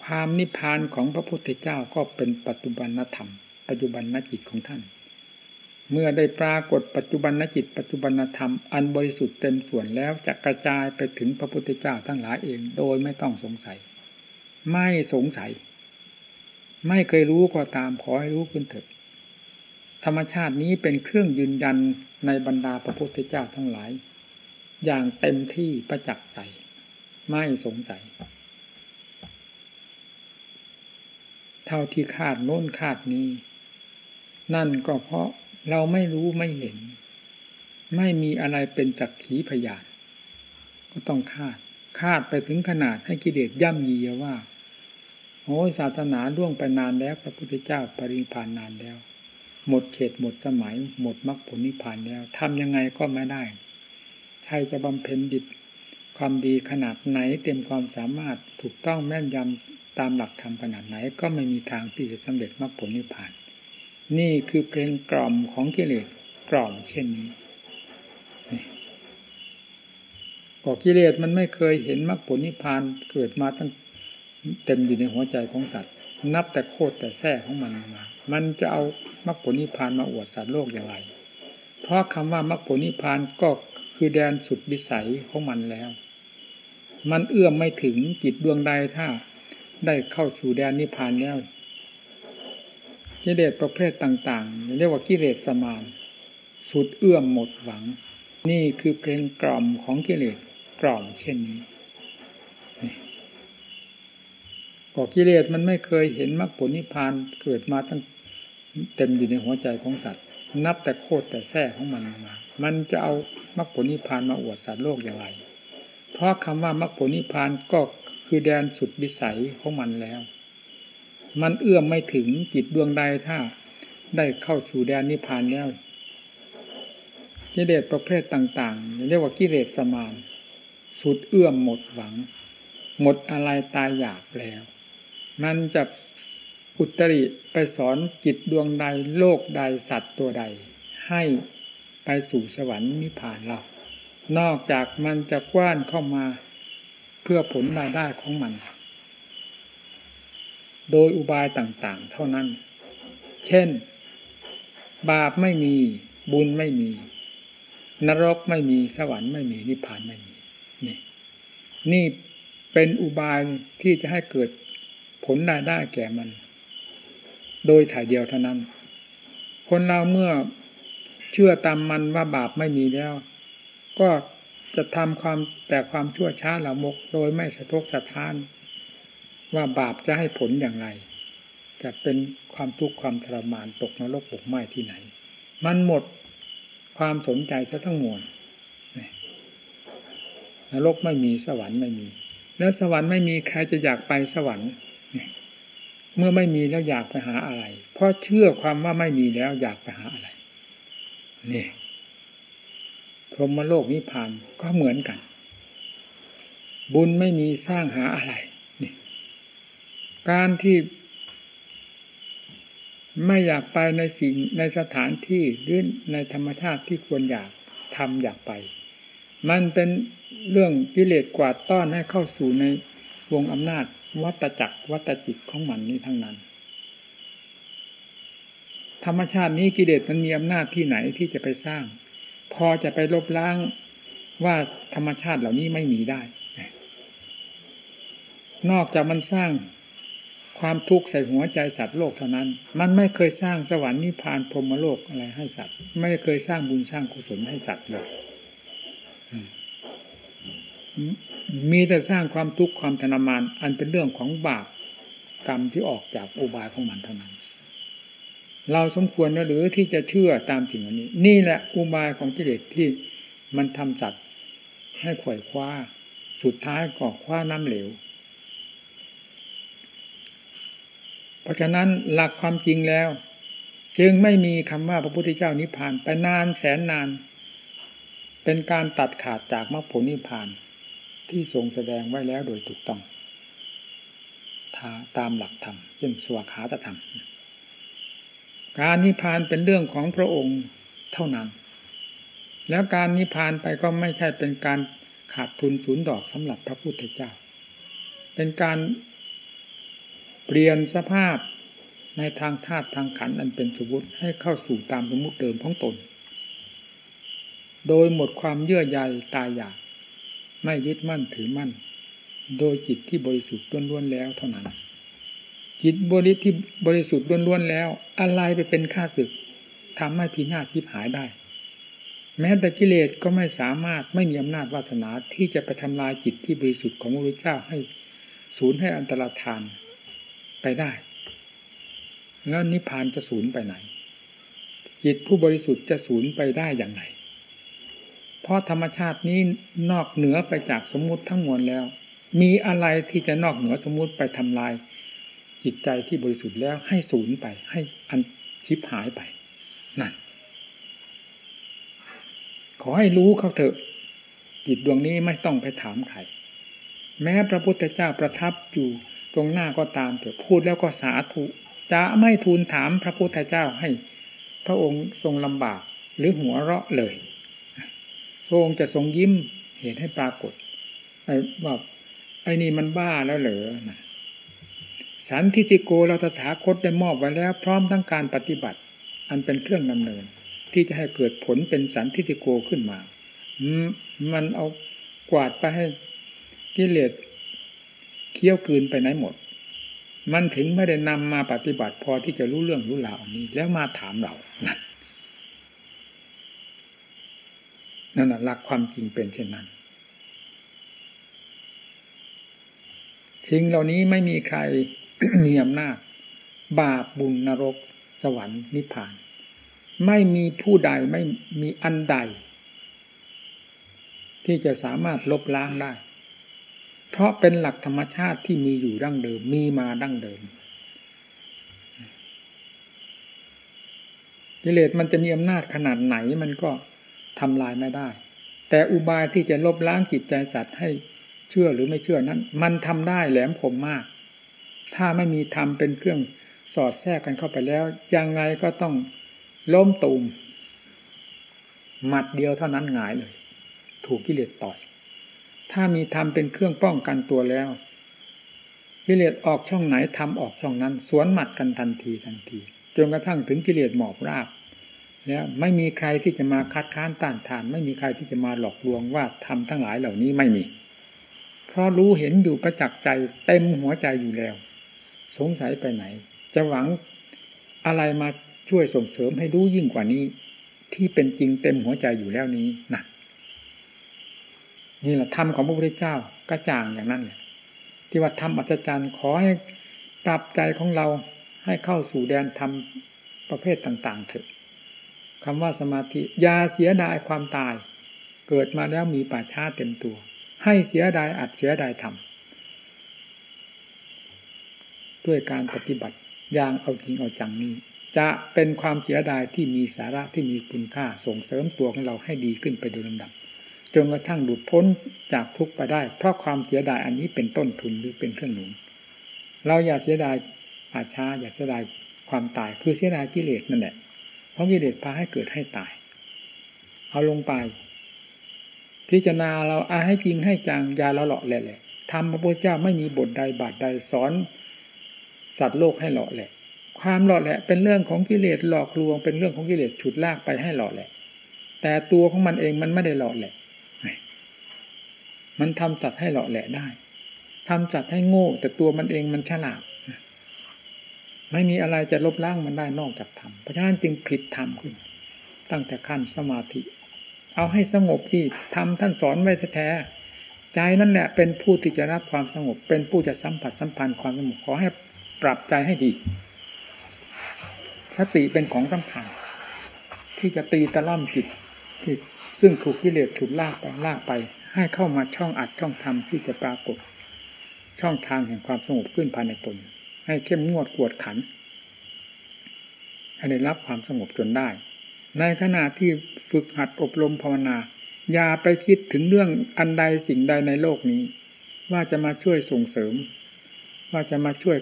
ความนิพพานของพระพุทธเจ้าก็เป็นปัจจุบันธรรม ปัจจุบันนจิตของท่าน เมื่อได้ปรากฏปัจจุบันนจิต ปัจจุบันธรรม อันบริสุทธิ์เต็มส่วนแล้วจะกระจายไปถึงพระพุทธเจ้าทั้งหลายเองโดยไม่ต้องสงสัย ไม่สงสัย ไม่เคยรู้ก็ตามขอให้รู้ขึ้นเถิด ธรรมชาตินี้เป็นเครื่องยืนยันในบรรดาพระพุทธเจ้าทั้งหลาย อย่างเต็มที่ประจักษ์ใจ ไม่สงสัย เท่าที่คาดโน้นคาดนี้ นั่นก็เพราะเราไม่รู้ไม่เห็น ไม่มีอะไรเป็นจักขีพยานก็ต้องคาด คาดไปถึงขนาดให้กิเลสย่ำยีว่าโอ้ศาสนาล่วงไปนานแล้ว พระพุทธเจ้าปรินิพานนานแล้ว หมดเขตหมดสมัย หมดมรรคผลนิพพานแล้วทำยังไงก็ไม่ได้ใครจะบำเพ็ญดิบความดีขนาดไหนเต็มความสามารถถูกต้องแม่นยำตามหลักธรรมขนาดไหน ก็ไม่มีทางที่จะสำเร็จมรรคผลนิพพาน นี่คือเพลงกล่อมของกิเลสกล่อมเช่นนี้ก็กิเลสมันไม่เคยเห็นมรรคผลนิพพานเกิดมาตั้งเต็มอยู่ในหัวใจของสัตว์ นับแต่โคตรแต่แท้ของมันมา มันจะเอามรรคผลนิพพานมาอวดสัตว์โลกอย่างไร เพราะคำว่ามรรคผลนิพพานก็คือแดนสุดวิสัยของมันแล้ว มันเอื้อมไม่ถึงจิตดวงใดถ้า ได้เข้าสู่แดนนิพพานแล้วกิเลสประเภทต่างๆ เรียกว่ากิเลสสมานสุดเอื้อมหมดหวัง นี่คือเพลงกล่อมของกิเลสกล่อมเช่นนี้ก็กิเลสมันไม่เคยเห็นมรรคผลนิพพานเกิดมาตั้ง เต็มอยู่ในหัวใจของสัตว์ นับแต่โคตรแต่แท้ของมันมา มันจะเอามรรคผลนิพพานมาอวดสัตว์โลกอย่างไร เพราะคำว่ามรรคผลนิพพานก็คือแดนสุดวิสัยของมันแล้ว มันเอื้อมไม่ถึงจิตดวงใดถ้า ได้เข้าสู่แดนนิพพานแล้วกิเลสประเภทต่างๆ เรียกว่ากิเลสสมานสุดเอื้อมหมดหวัง หมดอะไรตายอยากแล้ว มันจะ อุตริไปสอนจิตดวงใดโลกใดสัตว์ตัวใด ให้ไปสู่สวรรค์นิพพานเรา นอกจากมันจะกว้านเข้ามาเพื่อผลรายได้ของมัน โดยอุบายต่าง ๆ เท่านั้น เช่น บาปไม่มีบุญไม่มี นรกไม่มีสวรรค์ไม่มีนิพพานไม่มีนี่นี่เป็นอุบายที่จะให้เกิดผลรายได้แก่มัน โดยถ่ายเดียวเท่านั้น คนเราเมื่อเชื่อตามมันว่าบาปไม่มีแล้ว ก็จะทำความแต่ความชั่วช้าละมก โดยไม่สะทกสะท้าน ว่าบาปจะให้ผลอย่างไร จะเป็นความทุกข์ความทรมานตกนรกบกไหม้ที่ไหน มันหมดความสนใจจะทั้งมวลนรกไม่มีสวรรค์ไม่มี แล้วสวรรค์ไม่มีใครจะอยากไปสวรรค์ เมื่อไม่มีแล้วอยากไปหาอะไร เพราะเชื่อความว่าไม่มีแล้วอยากไปหาอะไร นี่พรหมโลกนิพพานก็เหมือนกัน บุญไม่มีสร้างหาอะไรนี่การที่ไม่อยากไปในสิ่งในสถานที่หรือในธรรมชาติที่ควรอยากทำอยากไป มันเป็นเรื่องกิเลสกวาดต้อนให้เข้าสู่ในวงอำนาจ วัตจักรวัตจิตของมันนี้ทั้งนั้น ธรรมชาตินี้กิเลสมันมีอำนาจที่ไหนที่จะไปสร้าง พอจะไปลบล้างว่าธรรมชาติเหล่านี้ไม่มีได้ นอกจากมันสร้างความทุกข์ใส่หัวใจสัตว์โลกเท่านั้น มันไม่เคยสร้างสวรรค์นิพพานพรหมโลกอะไรให้สัตว์ ไม่เคยสร้างบุญสร้างกุศลให้สัตว์เลย มีแต่สร้างความทุกข์ความทรมาน อันเป็นเรื่องของบาปกรรมที่ออกจากอุบายของมันเท่านั้น เราสมควรนะหรือที่จะเชื่อตามสิ่งนี้ นี่แหละอุบายของกิเลสที่มันทำสัตว์ให้ขวยคว้า สุดท้ายก็คว้าน้ำเหลว เพราะฉะนั้นหลักความจริงแล้ว จึงไม่มีคำว่าพระพุทธเจ้านิพพานไปนานแสนนาน เป็นการตัดขาดจากมรรคผลนิพพาน ที่ทรงแสดงไว้แล้วโดยถูกต้องตามหลักธรรมเช่นสวขาตธรรม การนิพพานเป็นเรื่องของพระองค์เท่านั้น แล้วการนิพพานไปก็ไม่ใช่เป็นการขาดทุนศูนย์ดอกสำหรับพระพุทธเจ้า เป็นการเปลี่ยนสภาพในทางธาตุทางขันอันเป็นสมมติให้เข้าสู่ตามสมมติเดิมของตน โดยหมดความเยื่อใยตายอยาก ไม่ยึดมั่นถือมั่น โดยจิตที่บริสุทธิ์ล้วนๆแล้วเท่านั้น จิตบริที่บริสุทธิ์ล้วนๆแล้ว อะไรไปเป็นข้าศึกทำให้พินาศทิพหายได้ แม้แต่กิเลสก็ไม่สามารถไม่มีอำนาจวาสนาที่จะไปทำลายจิตที่บริสุทธิ์ของพระพุทธเจ้าให้สูญให้อันตรธานไปได้ แล้วนิพพานจะสูญไปไหน จิตผู้บริสุทธิ์จะสูญไปได้อย่างไร เพราะธรรมชาตินี้นอกเหนือไปจากสมมุติทั้งมวลแล้ว มีอะไรที่จะนอกเหนือสมมุติไปทำลาย จิตใจที่บริสุทธิ์แล้วให้สูญไป ให้อันชิบหายไปนั่นขอให้รู้เขาเถอะจิตดวงนี้ไม่ต้องไปถามใครแม้พระพุทธเจ้าประทับอยู่ตรงหน้าก็ตามเถอะพูดแล้วก็สาธุจะไม่ทูลถามพระพุทธเจ้าให้ พระองค์ทรงลำบากหรือหัวเราะเลย ระองค์จะทรงยิ้มเหตุให้ปรากฏไอ้ว่าไอ้นี่มันบ้าแล้วเหรอนะสันทิติโกเราตถาคตได้มอบไว้แล้ว พร้อมทั้งการปฏิบัติ อันเป็นเครื่องดำเนิน ที่จะให้เกิดผลเป็นสันทิติโกขึ้นมา มันเอากวาดไปให้กิเลสเคี้ยวกืนไปไหนหมด มันถึงไม่ได้นำมาปฏิบัติพอที่จะรู้เรื่องรู้ราวนี้ แล้วมาถามเรานั่ นั่นแหลักความจริงเป็นเช่นนั้นสิ่งเหล่านี้ไม่มีใครมีอำนาจ บาปบุญนรก สวรรค์นิพพาน ไม่มีผู้ใดไม่มีอันใด ที่จะสามารถลบล้างได้ เพราะเป็นหลักธรรมชาติที่มีอยู่ดั้งเดิม มีมาดั้งเดิมกิเลสมันจะมีอำนาจขนาดไหนมันก็ ทำลายไม่ได้ แต่อุบายที่จะลบล้างจิตใจสัตว์ให้เชื่อหรือไม่เชื่อนั้น มันทำได้แหลมคมมาก ถ้าไม่มีธรรมเป็นเครื่องสอดแทรกกันเข้าไปแล้วยังไงก็ต้องล้มตูมหมัดเดียวเท่านั้นหงายเลย ถูกกิเลสต่อย ถ้ามีธรรมเป็นเครื่องป้องกันตัวแล้วกิเลสออกช่องไหนทำออกช่องนั้น สวนหมัดกันทันทีทันทีจนกระทั่งถึงกิเลสหมอบราบ แล้วไม่มีใครที่จะมาคัดค้านต้านทาน ไม่มีใครที่จะมาหลอกลวงว่าทำทั้งหลายเหล่านี้ไม่มี เพราะรู้เห็นอยู่ประจักษ์ใจเต็มหัวใจอยู่แล้ว สงสัยไปไหน จะหวังอะไรมาช่วยส่งเสริมให้รู้ยิ่งกว่านี้ ที่เป็นจริงเต็มหัวใจอยู่แล้วนี้นะนี่แหละธรรมของพระพุทธเจ้ากระจ่างอย่างนั้นเนี่ยที่ว่าธรรมอัศจรรย์ขอให้ปรับใจของเราให้เข้าสู่แดนธรรมประเภทต่าง ๆ เถอะ คำว่าสมาธิยาเสียดายความตาย เกิดมาแล้วมีป่าช้าเต็มตัว ให้เสียดายอัดเสียดายทำด้วยการปฏิบัติอย่างเอาจริงเอาจังนี้ จะเป็นความเสียดายที่มีสาระที่มีคุณค่าส่งเสริมตัวของเราให้ดีขึ้นไปโดยลำดับจนกระทั่งหลุดพ้นจากทุกข์ไปได้ เพราะความเสียดายอันนี้เป็นต้นทุนหรือเป็นเครื่องหนุน เราอย่าเสียดายอาช้าอย่าเสียดายความตายคือเสียดายกิเลสนั่นแหละ เพราะกิเลสพาให้เกิดให้ตาย เอาลงไป พิจารณาเราอาให้จริงให้จังยาเราหล่อแหละทำพระพุทธเจ้าไม่มีบทใดบาทใดสอน สัตว์โลกให้หล่อแหละ ความหล่อแหละ เป็นเรื่องของกิเลสหลอกลวง เป็นเรื่องของกิเลสฉุดลากไปให้หล่อแหละ แต่ตัวของมันเองมันไม่ได้หล่อแหละมันทำจัดให้หล่อแหละได้ทำจัดให้โง่ แต่ตัวมันเองมันฉลาด ไม่มีอะไรจะลบล้างมันได้นอกจากธรรมเพราะฉะนั้นจึงผิดธรรมขึ้น ตั้งแต่ขั้นสมาธิ เอาให้สงบที่ทำท่านสอนไว้แท้ใจนั่นแหละเป็นผู้ที่จะรับความสงบ เป็นผู้จะสัมผัสสัมพันธ์ความสงบขอให้ปรับใจให้ดี สติเป็นของสำคัญที่จะตีตะล่อมจิตที่ซึ่งถูกกิเลสถูกลากไปลากไป ให้เข้ามาช่องอัดช่องทำที่จะปรากฏ ช่องทางแห่งความสงบขึ้นภายในตน ให้เข้มงวดกวดขันให้ได้รับความสงบจนได้ ในขณะที่ฝึกหัดอบรมภาวนา อย่าไปคิดถึงเรื่องอันใดสิ่งใดในโลกนี้ ว่าจะมาช่วยส่งเสริม ว่าจะมาช่วย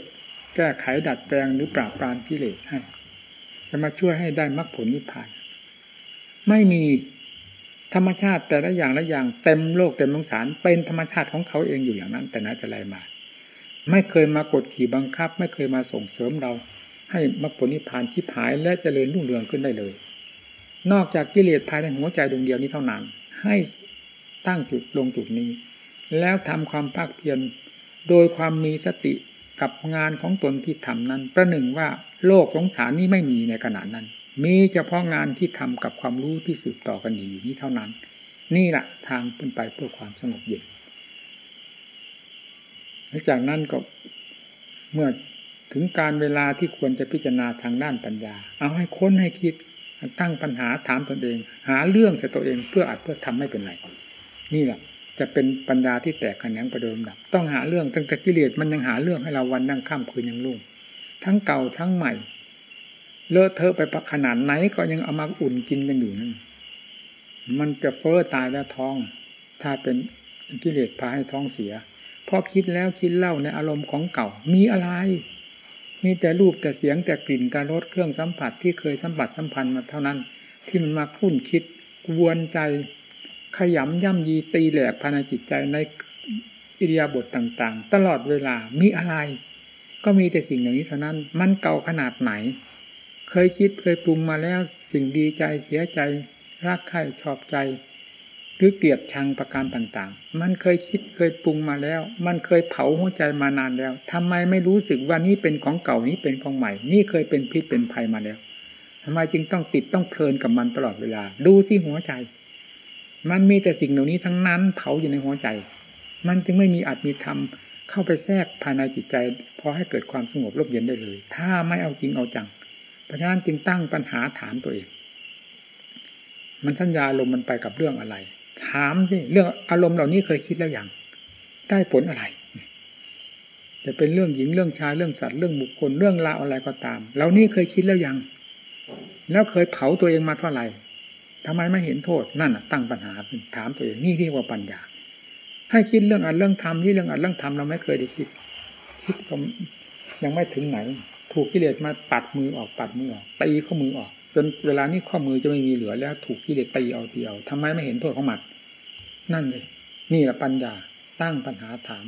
แก้ไขดัดแปลงหรือปราบปรามกิเลสให้ จะมาช่วยให้ได้มรรคผลนิพพาน ไม่มีธรรมชาติแต่ละอย่างละอย่างเต็มโลกเต็มสงสารเป็นธรรมชาติของเขาเองอยู่อย่างนั้น แต่ไหนแต่ไรมา ไม่เคยมากดขี่บังคับ ไม่เคยมาส่งเสริมเรา ให้มรรคผลนิพพานชิบหายและเจริญรุ่งเรืองขึ้นได้เลย นอกจากกิเลสภายในหัวใจดวงเดียวนี้เท่านั้น ให้ตั้งจุดลงจุดนี้ แล้วทำความภาคเพียรโดยความมีสติกับงานของตนที่ทำนั้น ประหนึ่งว่าโลกสงสารนี้ไม่มีในขณะนั้น มีเฉพาะงานที่ทำกับความรู้ที่สืบต่อกันอยู่นี้เท่านั้น นี่แหละทางเป็นไปเพื่อความสงบเย็น หลังจากนั้นก็เมื่อถึงการเวลาที่ควรจะพิจารณาทางด้านปัญญา เอาให้ค้นให้คิดตั้งปัญหาถามตนเอง หาเรื่องใส่ตัวเองเพื่ออัดเพื่อทำให้เป็นไร นี่แหละจะเป็นปัญญาที่แตกแขนงประเดิมดับ ต้องหาเรื่องตั้งแต่กิเลสมันยังหาเรื่องให้เราวันนั่งข้ามคืนยังลุ่ง ทั้งเก่าทั้งใหม่ เลอะเทอะไปขนาดไหนก็ยังเอามาอุ่นกินกันอยู่นั่นมันจะเฟ้อตายแล้วท้อง ถ้าเป็นกิเลสพาให้ท้องเสีย พอคิดแล้วคิดเล่าในอารมณ์ของเก่า มีอะไร มีแต่รูปแต่เสียงแต่กลิ่นแต่รสเครื่องสัมผัสที่เคยสัมผัสสัมพันธ์มาเท่านั้น ที่มันมาคุ้นคิดกวนใจ ขยำย่ำยีตีแหลกภายในจิตใจในอิริยาบถต่าง ๆ ตลอดเวลามีอะไร ก็มีแต่สิ่งอย่างนี้เท่านั้น มันเก่าขนาดไหน เคยคิดเคยปรุงมาแล้วสิ่งดีใจเสียใจ รักใคร่ชอบใจ หรือเกลียดชังประการต่างๆ มันเคยคิดเคยปรุงมาแล้ว มันเคยเผาหัวใจมานานแล้วทำไมไม่รู้สึกว่านี้เป็นของเก่านี้เป็นของใหม่ นี่เคยเป็นพิษเป็นภัยมาแล้วทำไมจึงต้องติดต้องเพลินกับมันตลอดเวลา ดูที่หัวใจ มันมีแต่สิ่งเหล่านี้ทั้งนั้นเผาอยู่ในหัวใจ มันจึงไม่มีอัตมีธรรมเข้าไปแทรกภายในจิตใจ พอให้เกิดความสงบร่มเย็นได้เลย ถ้าไม่เอาจริงเอาจัง เพราะฉะนั้นจึงตั้งปัญหาถามตัวเอง มันสัญญาลมมันไปกับเรื่องอะไร ถามสิเรื่องอารมณ์เหล่านี้เคยคิดแล้วอย่าง ได้ผลอะไร จะเป็นเรื่องหญิงเรื่องชายเรื่องสัตว์เรื่องบุคคลเรื่องราวอะไรก็ตาม เหล่านี้เคยคิดแล้วยัง แล้วเคยเผาตัวเองมาเท่าไหร่ทำไมไม่เห็นโทษนั่นตั้งปัญหาถามตัวเองนี่เรียกว่าปัญญา ให้คิดเรื่องอันเรื่องทำที่เรื่องอันเรื่องทำเราไม่เคยได้คิด คิดก็ยังไม่ถึงไหน ถูกกิเลสมาปัดมือออกปัดมือออกตีข้อมือออกจนเวลานี้ข้อมือจะไม่มีเหลือแล้ว ถูกกิเลสตีเอาตีเอาทำไมไม่เห็นโทษของมัน นั่นเลยนี่แหละปัญญาตั้งปัญหาถาม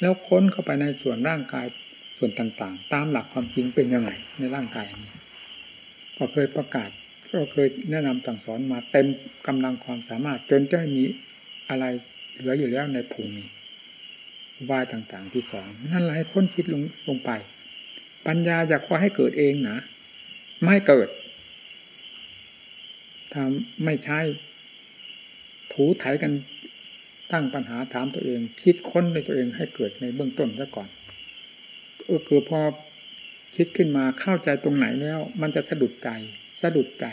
แล้วค้นเข้าไปในส่วนร่างกายส่วนต่างๆ ตามหลักความจริงเป็นยังไงในร่างกายนี้ก็เคยประกาศก็เคยแนะนำสั่งสอนมาเต็มกำลังความสามารถ จนจะมีอะไรเหลืออยู่แล้วในภูมิวายต่างๆที่สองนั่นแหละให้ค้นคิดลงลงไป ปัญญาจะคอให้เกิดเองนะไม่เกิดถ้าไม่ใช่ถูถ่ายกัน ตั้งปัญหาถามตัวเอง คิดค้นในตัวเองให้เกิดในเบื้องต้นซะก่อนเออคือพอคิดขึ้นมาเข้าใจตรงไหนแล้ว มันจะสะดุดใจ สะดุดใจ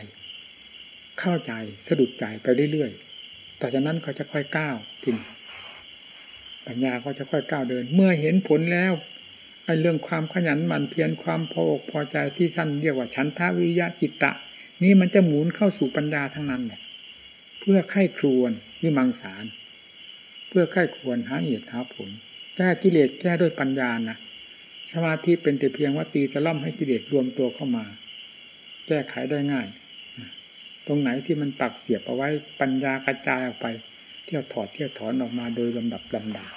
เข้าใจสะดุดใจไปเรื่อยๆต่อจากนั้นเขาจะค่อยก้าวทิ้งปัญญาก็จะค่อยก้าวเดิน เมื่อเห็นผลแล้วไอ้เรื่องความขยันหมั่นเพียรความพออกพอใจที่ท่านเรียกว่าฉันทาวิริยะจิตตะ นี่มันจะหมุนเข้าสู่ปัญญาทั้งนั้นเนี่ยเพื่อไข้ครวนวิมังสาร เพื่อไข้ควรหาเหตุหาผลแก้กิเลสแก้ด้วยปัญญานะสมาธิเป็นแต่เพียงว่าตีตะล่อมให้กิเลสรวมตัวเข้ามา แก้ไขได้ง่าย ตรงไหนที่มันปักเสียบเอาไว้ปัญญากระจายออกไป เที่ยวถอดเที่ยวถอนออกมาโดยลำดับลำดา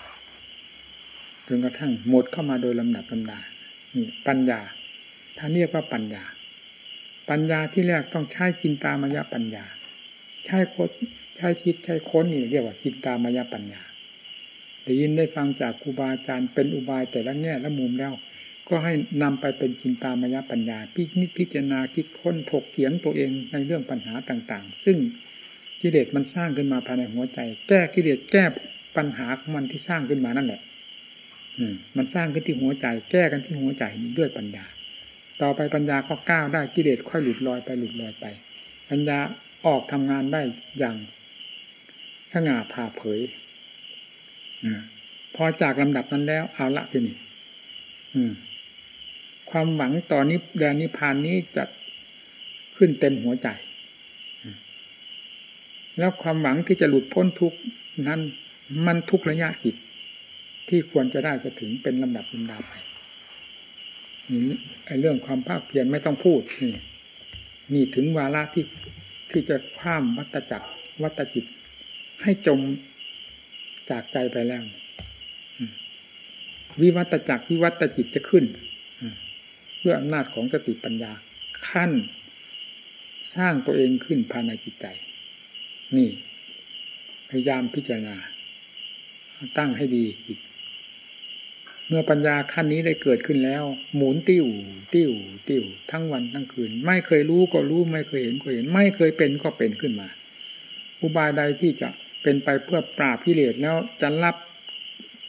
จนกระทั่งหมดเข้ามาโดยลำดับลำดานี่ปัญญาท่านเรียกว่าปัญญา ปัญญาที่แรกต้องใช้กินตามายะปัญญา ใช้โคด ใช้คิดใช้ค้นนี่เรียกว่ากินตามายปัญญาได้ยินได้ฟังจากครูบาอาจารย์เป็นอุบายแต่ละแง่และมุมแล้ว ก็ให้นำไปเป็นจินตามายปัญญาพิจิตพิจารณาคิดค้นถกเถียงตัวเองในเรื่องปัญหาต่างๆ ซึ่งกิเลสมันสร้างขึ้นมาภายในหัวใจ แก้กิเลสแก้ปัญหาของมันที่สร้างขึ้นมานั่นแหละ อืม มันสร้างขึ้นที่หัวใจ แก้กันที่หัวใจด้วยปัญญา ต่อไปปัญญาก็ก้าวได้กิเลสค่อยหลุดลอยไปหลุดลอยไป ปัญญาออกทำงานได้อย่าง สง่าผ่าเผยอพอจากลำดับนั้นแล้วเอาละทีนี้ความหวังต่อนนี้แดนนิพพานนี้จะขึ้นเต็มหัวใจ แล้วความหวังที่จะหลุดพ้นทุกนั้น มันทุกระยะจิตที่ควรจะได้จะถึงเป็นลำดับลำดาไปนี่ไอ้เรื่องความภาคเพียรไม่ต้องพูดนี่นี่ถึงวาระที่ที่จะข้ามวัตจักรวัตจิต ให้จมจากใจไปแล้ววิวัตจักรวิวัตจิตจะขึ้นด้วยออำนาจของสติปัญญาขั้น สร้างตัวเองขึ้นภายในจิตใจ นี่ พยายามพิจารณา ตั้งให้ดีเมื่อปัญญาขั้นนี้ได้เกิดขึ้นแล้ว หมุนติ้ว ติ้ว ติ้ว ทั้งวันทั้งคืน ไม่เคยรู้ก็รู้ ไม่เคยเห็นก็เห็น ไม่เคยเป็นก็เป็นขึ้นมา อุบายใดที่จะ เป็นไปเพื่อปราบกิเลสแล้วจะรับ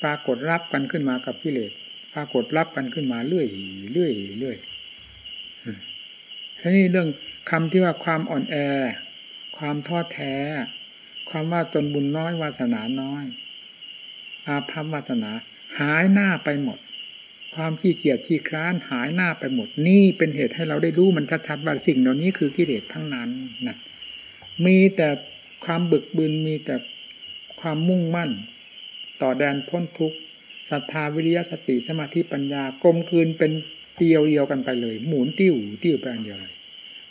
ปรากฏรับกันขึ้นมากับกิเลสปรากฏรับกันขึ้นมาเรื่อยเรื่อยเรื่อยทีนี้เรื่องคำที่ว่าความอ่อนแอ ความท้อแท้ ความว่าตนบุญน้อยวาสนาน้อย อาภัพวาสนา หายหน้าไปหมด ความขี้เกียจขี้คร้านหายหน้าไปหมด นี่เป็นเหตุให้เราได้รู้มันชัดๆว่าสิ่งเหล่านี้คือกิเลสทั้งนั้นนะมีแต่ ความบึกบึนมีแต่ความมุ่งมั่น ต่อแดนพ้นทุกข์ศรัทธาวิริยะสติสมาธิปัญญากลมคืนเป็นเตียวเดียวกันไปเลย หมุนติ้วติ้วไปอันเดียวเลย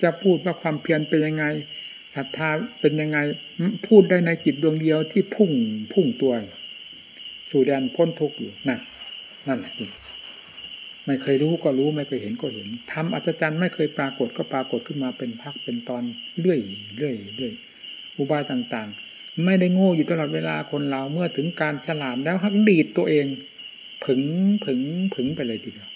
จะพูดว่าความเพียรเป็นยังไงศรัทธาเป็นยังไงพูดได้ในจิตดวงเดียวที่พุ่งพุ่งตัวสู่แดนพ้นทุกข์อยู่นั่นนั่นแหละไม่เคยรู้ก็รู้ไม่เคยเห็นก็เห็นทำอัศจรรย์ไม่เคยปรากฏก็ปรากฏขึ้นมาเป็นพักเป็นตอนเรื่อยเรื่อยเรื่อย อุบายต่างๆ ไม่ได้โง่อยู่ตลอดเวลาคนเราเมื่อถึงการฉลาดแล้วหักดีดตัวเอง ผึงผึงผึงไปเลยทีเดียว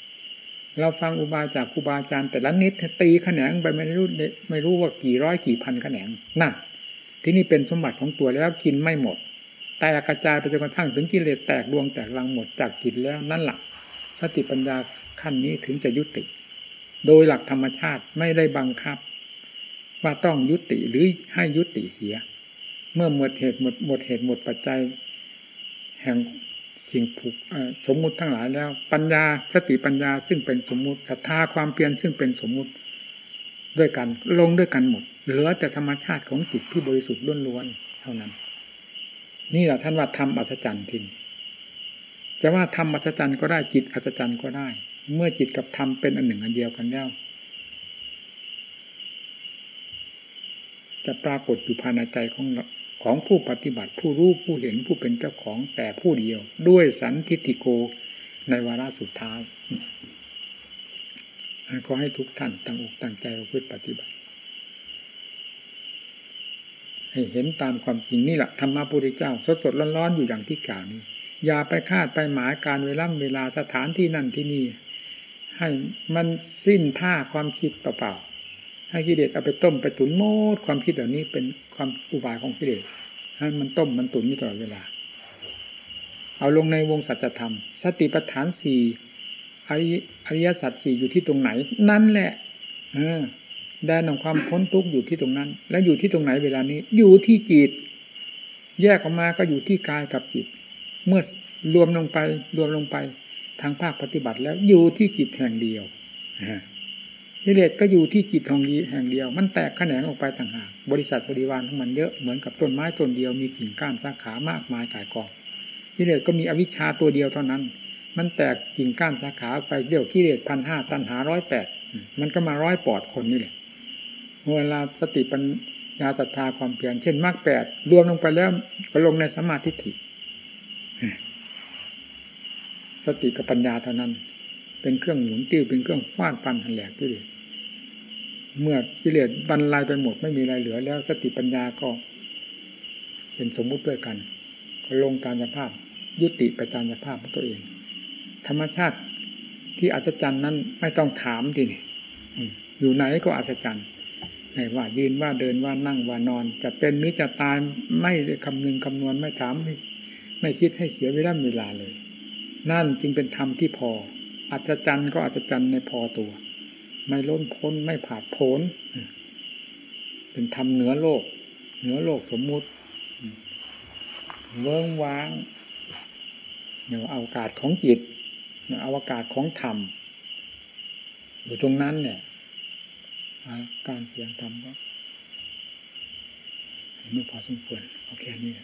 เราฟังอุบายจากครูบาอาจารย์แต่ละนิดตีแขนงไปไม่รู้ไม่รู้ว่ากี่ร้อยกี่พันแขนงนั่นที่นี่เป็นสมบัติของตัวแล้วกินไม่หมด แต่กระจายไปจนกระทั่งถึงกิเลสแตกดวงแตกรังหมดจากจิตแล้วนั่นแหละสติปัญญาขั้นนี้ถึงจะยุติ โดยหลักธรรมชาติไม่ได้บังคับ ว่าต้องยุติหรือให้ยุติเสีย เมื่อหมดเหตุหมดหมดเหตุหมดปัจจัย แห่งสิ่งผูกสมมุติทั้งหลายแล้ว ปัญญาสติปัญญาซึ่งเป็นสมมุติศรัทธาความเพียรซึ่งเป็นสมมุติด้วยกันลงด้วยกันหมด เหลือแต่ธรรมชาติของจิตที่บริสุทธิ์ล้วนๆเท่านั้น นี่แหละท่านว่าทำอัศจรรย์ทินจะว่าทำอัศจรรย์ก็ได้จิตอัศจรรย์ก็ได้ เมื่อจิตกับธรรมเป็นอันหนึ่งอันเดียวกันแล้ว จะปรากฏอยู่ภายในใจของของผู้ปฏิบัติผู้รู้ผู้เห็นผู้เป็นเจ้าของแต่ผู้เดียว ด้วยสันทิติโกในวาระสุดท้ายขอให้ทุกท่านตั้งอกตั้งใจประพฤติปฏิบัติ ให้เห็นตามความจริงนี่แหละธรรมะพุทธเจ้า สดสดร้อนๆอยู่อย่างที่กล่าวนี้ อย่าไปคาดไปหมายการเวลาเวลาสถานที่นั่นที่นี่ ให้มันสิ้นท่าความคิดเปล่า ให้กิเลสเอาไปต้มไปตุนโมดความคิดเหล่านี้เป็นความอุบายของกิเลสให้มันต้มมันตุนอยู่ตลอดเวลา เอาลงในวงสัจธรรม สติปัฏฐานสี่อริยสัจสี่อยู่ที่ตรงไหน นั่นแหละเออแดนของความพ้นทุกข์อยู่ที่ตรงนั้น แล้วอยู่ที่ตรงไหนเวลานี้ อยู่ที่จิต แยกออกมาก็อยู่ที่กายกับจิต เมื่อรวมลงไปรวมลงไปทางภาคปฏิบัติแล้วอยู่ที่จิตแห่งเดียว กิเลสก็อยู่ที่จิตของดีแห่งเดียว มันแตกแขนงออกไปต่างหากบริษัทบริวารของมันเยอะเหมือนกับต้นไม้ต้นเดียวมีกิ่งก้านสาขามากมายกายกองกิเลสก็มีอวิชชาตัวเดียวเท่านั้น มันแตกกิ่งก้านสาขาไปเดี่ยวกิเลสพันห้าตันหาร้อยแปดมันก็มาร้อยปอดคนนี่แหละเวลาสติปัญญาศรัทธาความเพียรเช่นมรรคแปดรวมลงไปแล้วก็ลงในสมาธิิสติกับปัญญาเท่านั้น เป็นเครื่องหมุนติ้วเป็นเครื่องฟาดฟันหันแหลกกิเลสเมื่อกิเลสบรรลัยไปหมดไม่มีอะไรเหลือ แล้วสติปัญญาก็ เป็นสมมุติด้วยกัน ก็ลงตามสภาพ ยุติไปตามสภาพของตัวเอง ธรรมชาติที่อัศจรรย์นั้นไม่ต้องถามทีนี่อยู่ไหนก็อัศจรรย์ไม่ว่ายืนว่าเดินว่านั่งว่านอน จะเป็นหรือจะตายไม่คำนึงคำนวณไม่ถามไม่ไม่คิดให้เสียเวลาเวลาเลย นั่นจึงเป็นธรรมที่พอ อัศจรรย์ก็อัศจรรย์ในพอตัว ไม่ล้นพ้นไม่ผาดโผนเป็นธรรมเหนือโลก เหนือโลกสมมุติ เวิ้งว้างเนี่ยอวกาศของจิตเนี่ยอวกาศของธรรมอยู่ตรงนั้นเนี่ยการเสียงธรรมก็ไม่พอสมควรโอเคนี่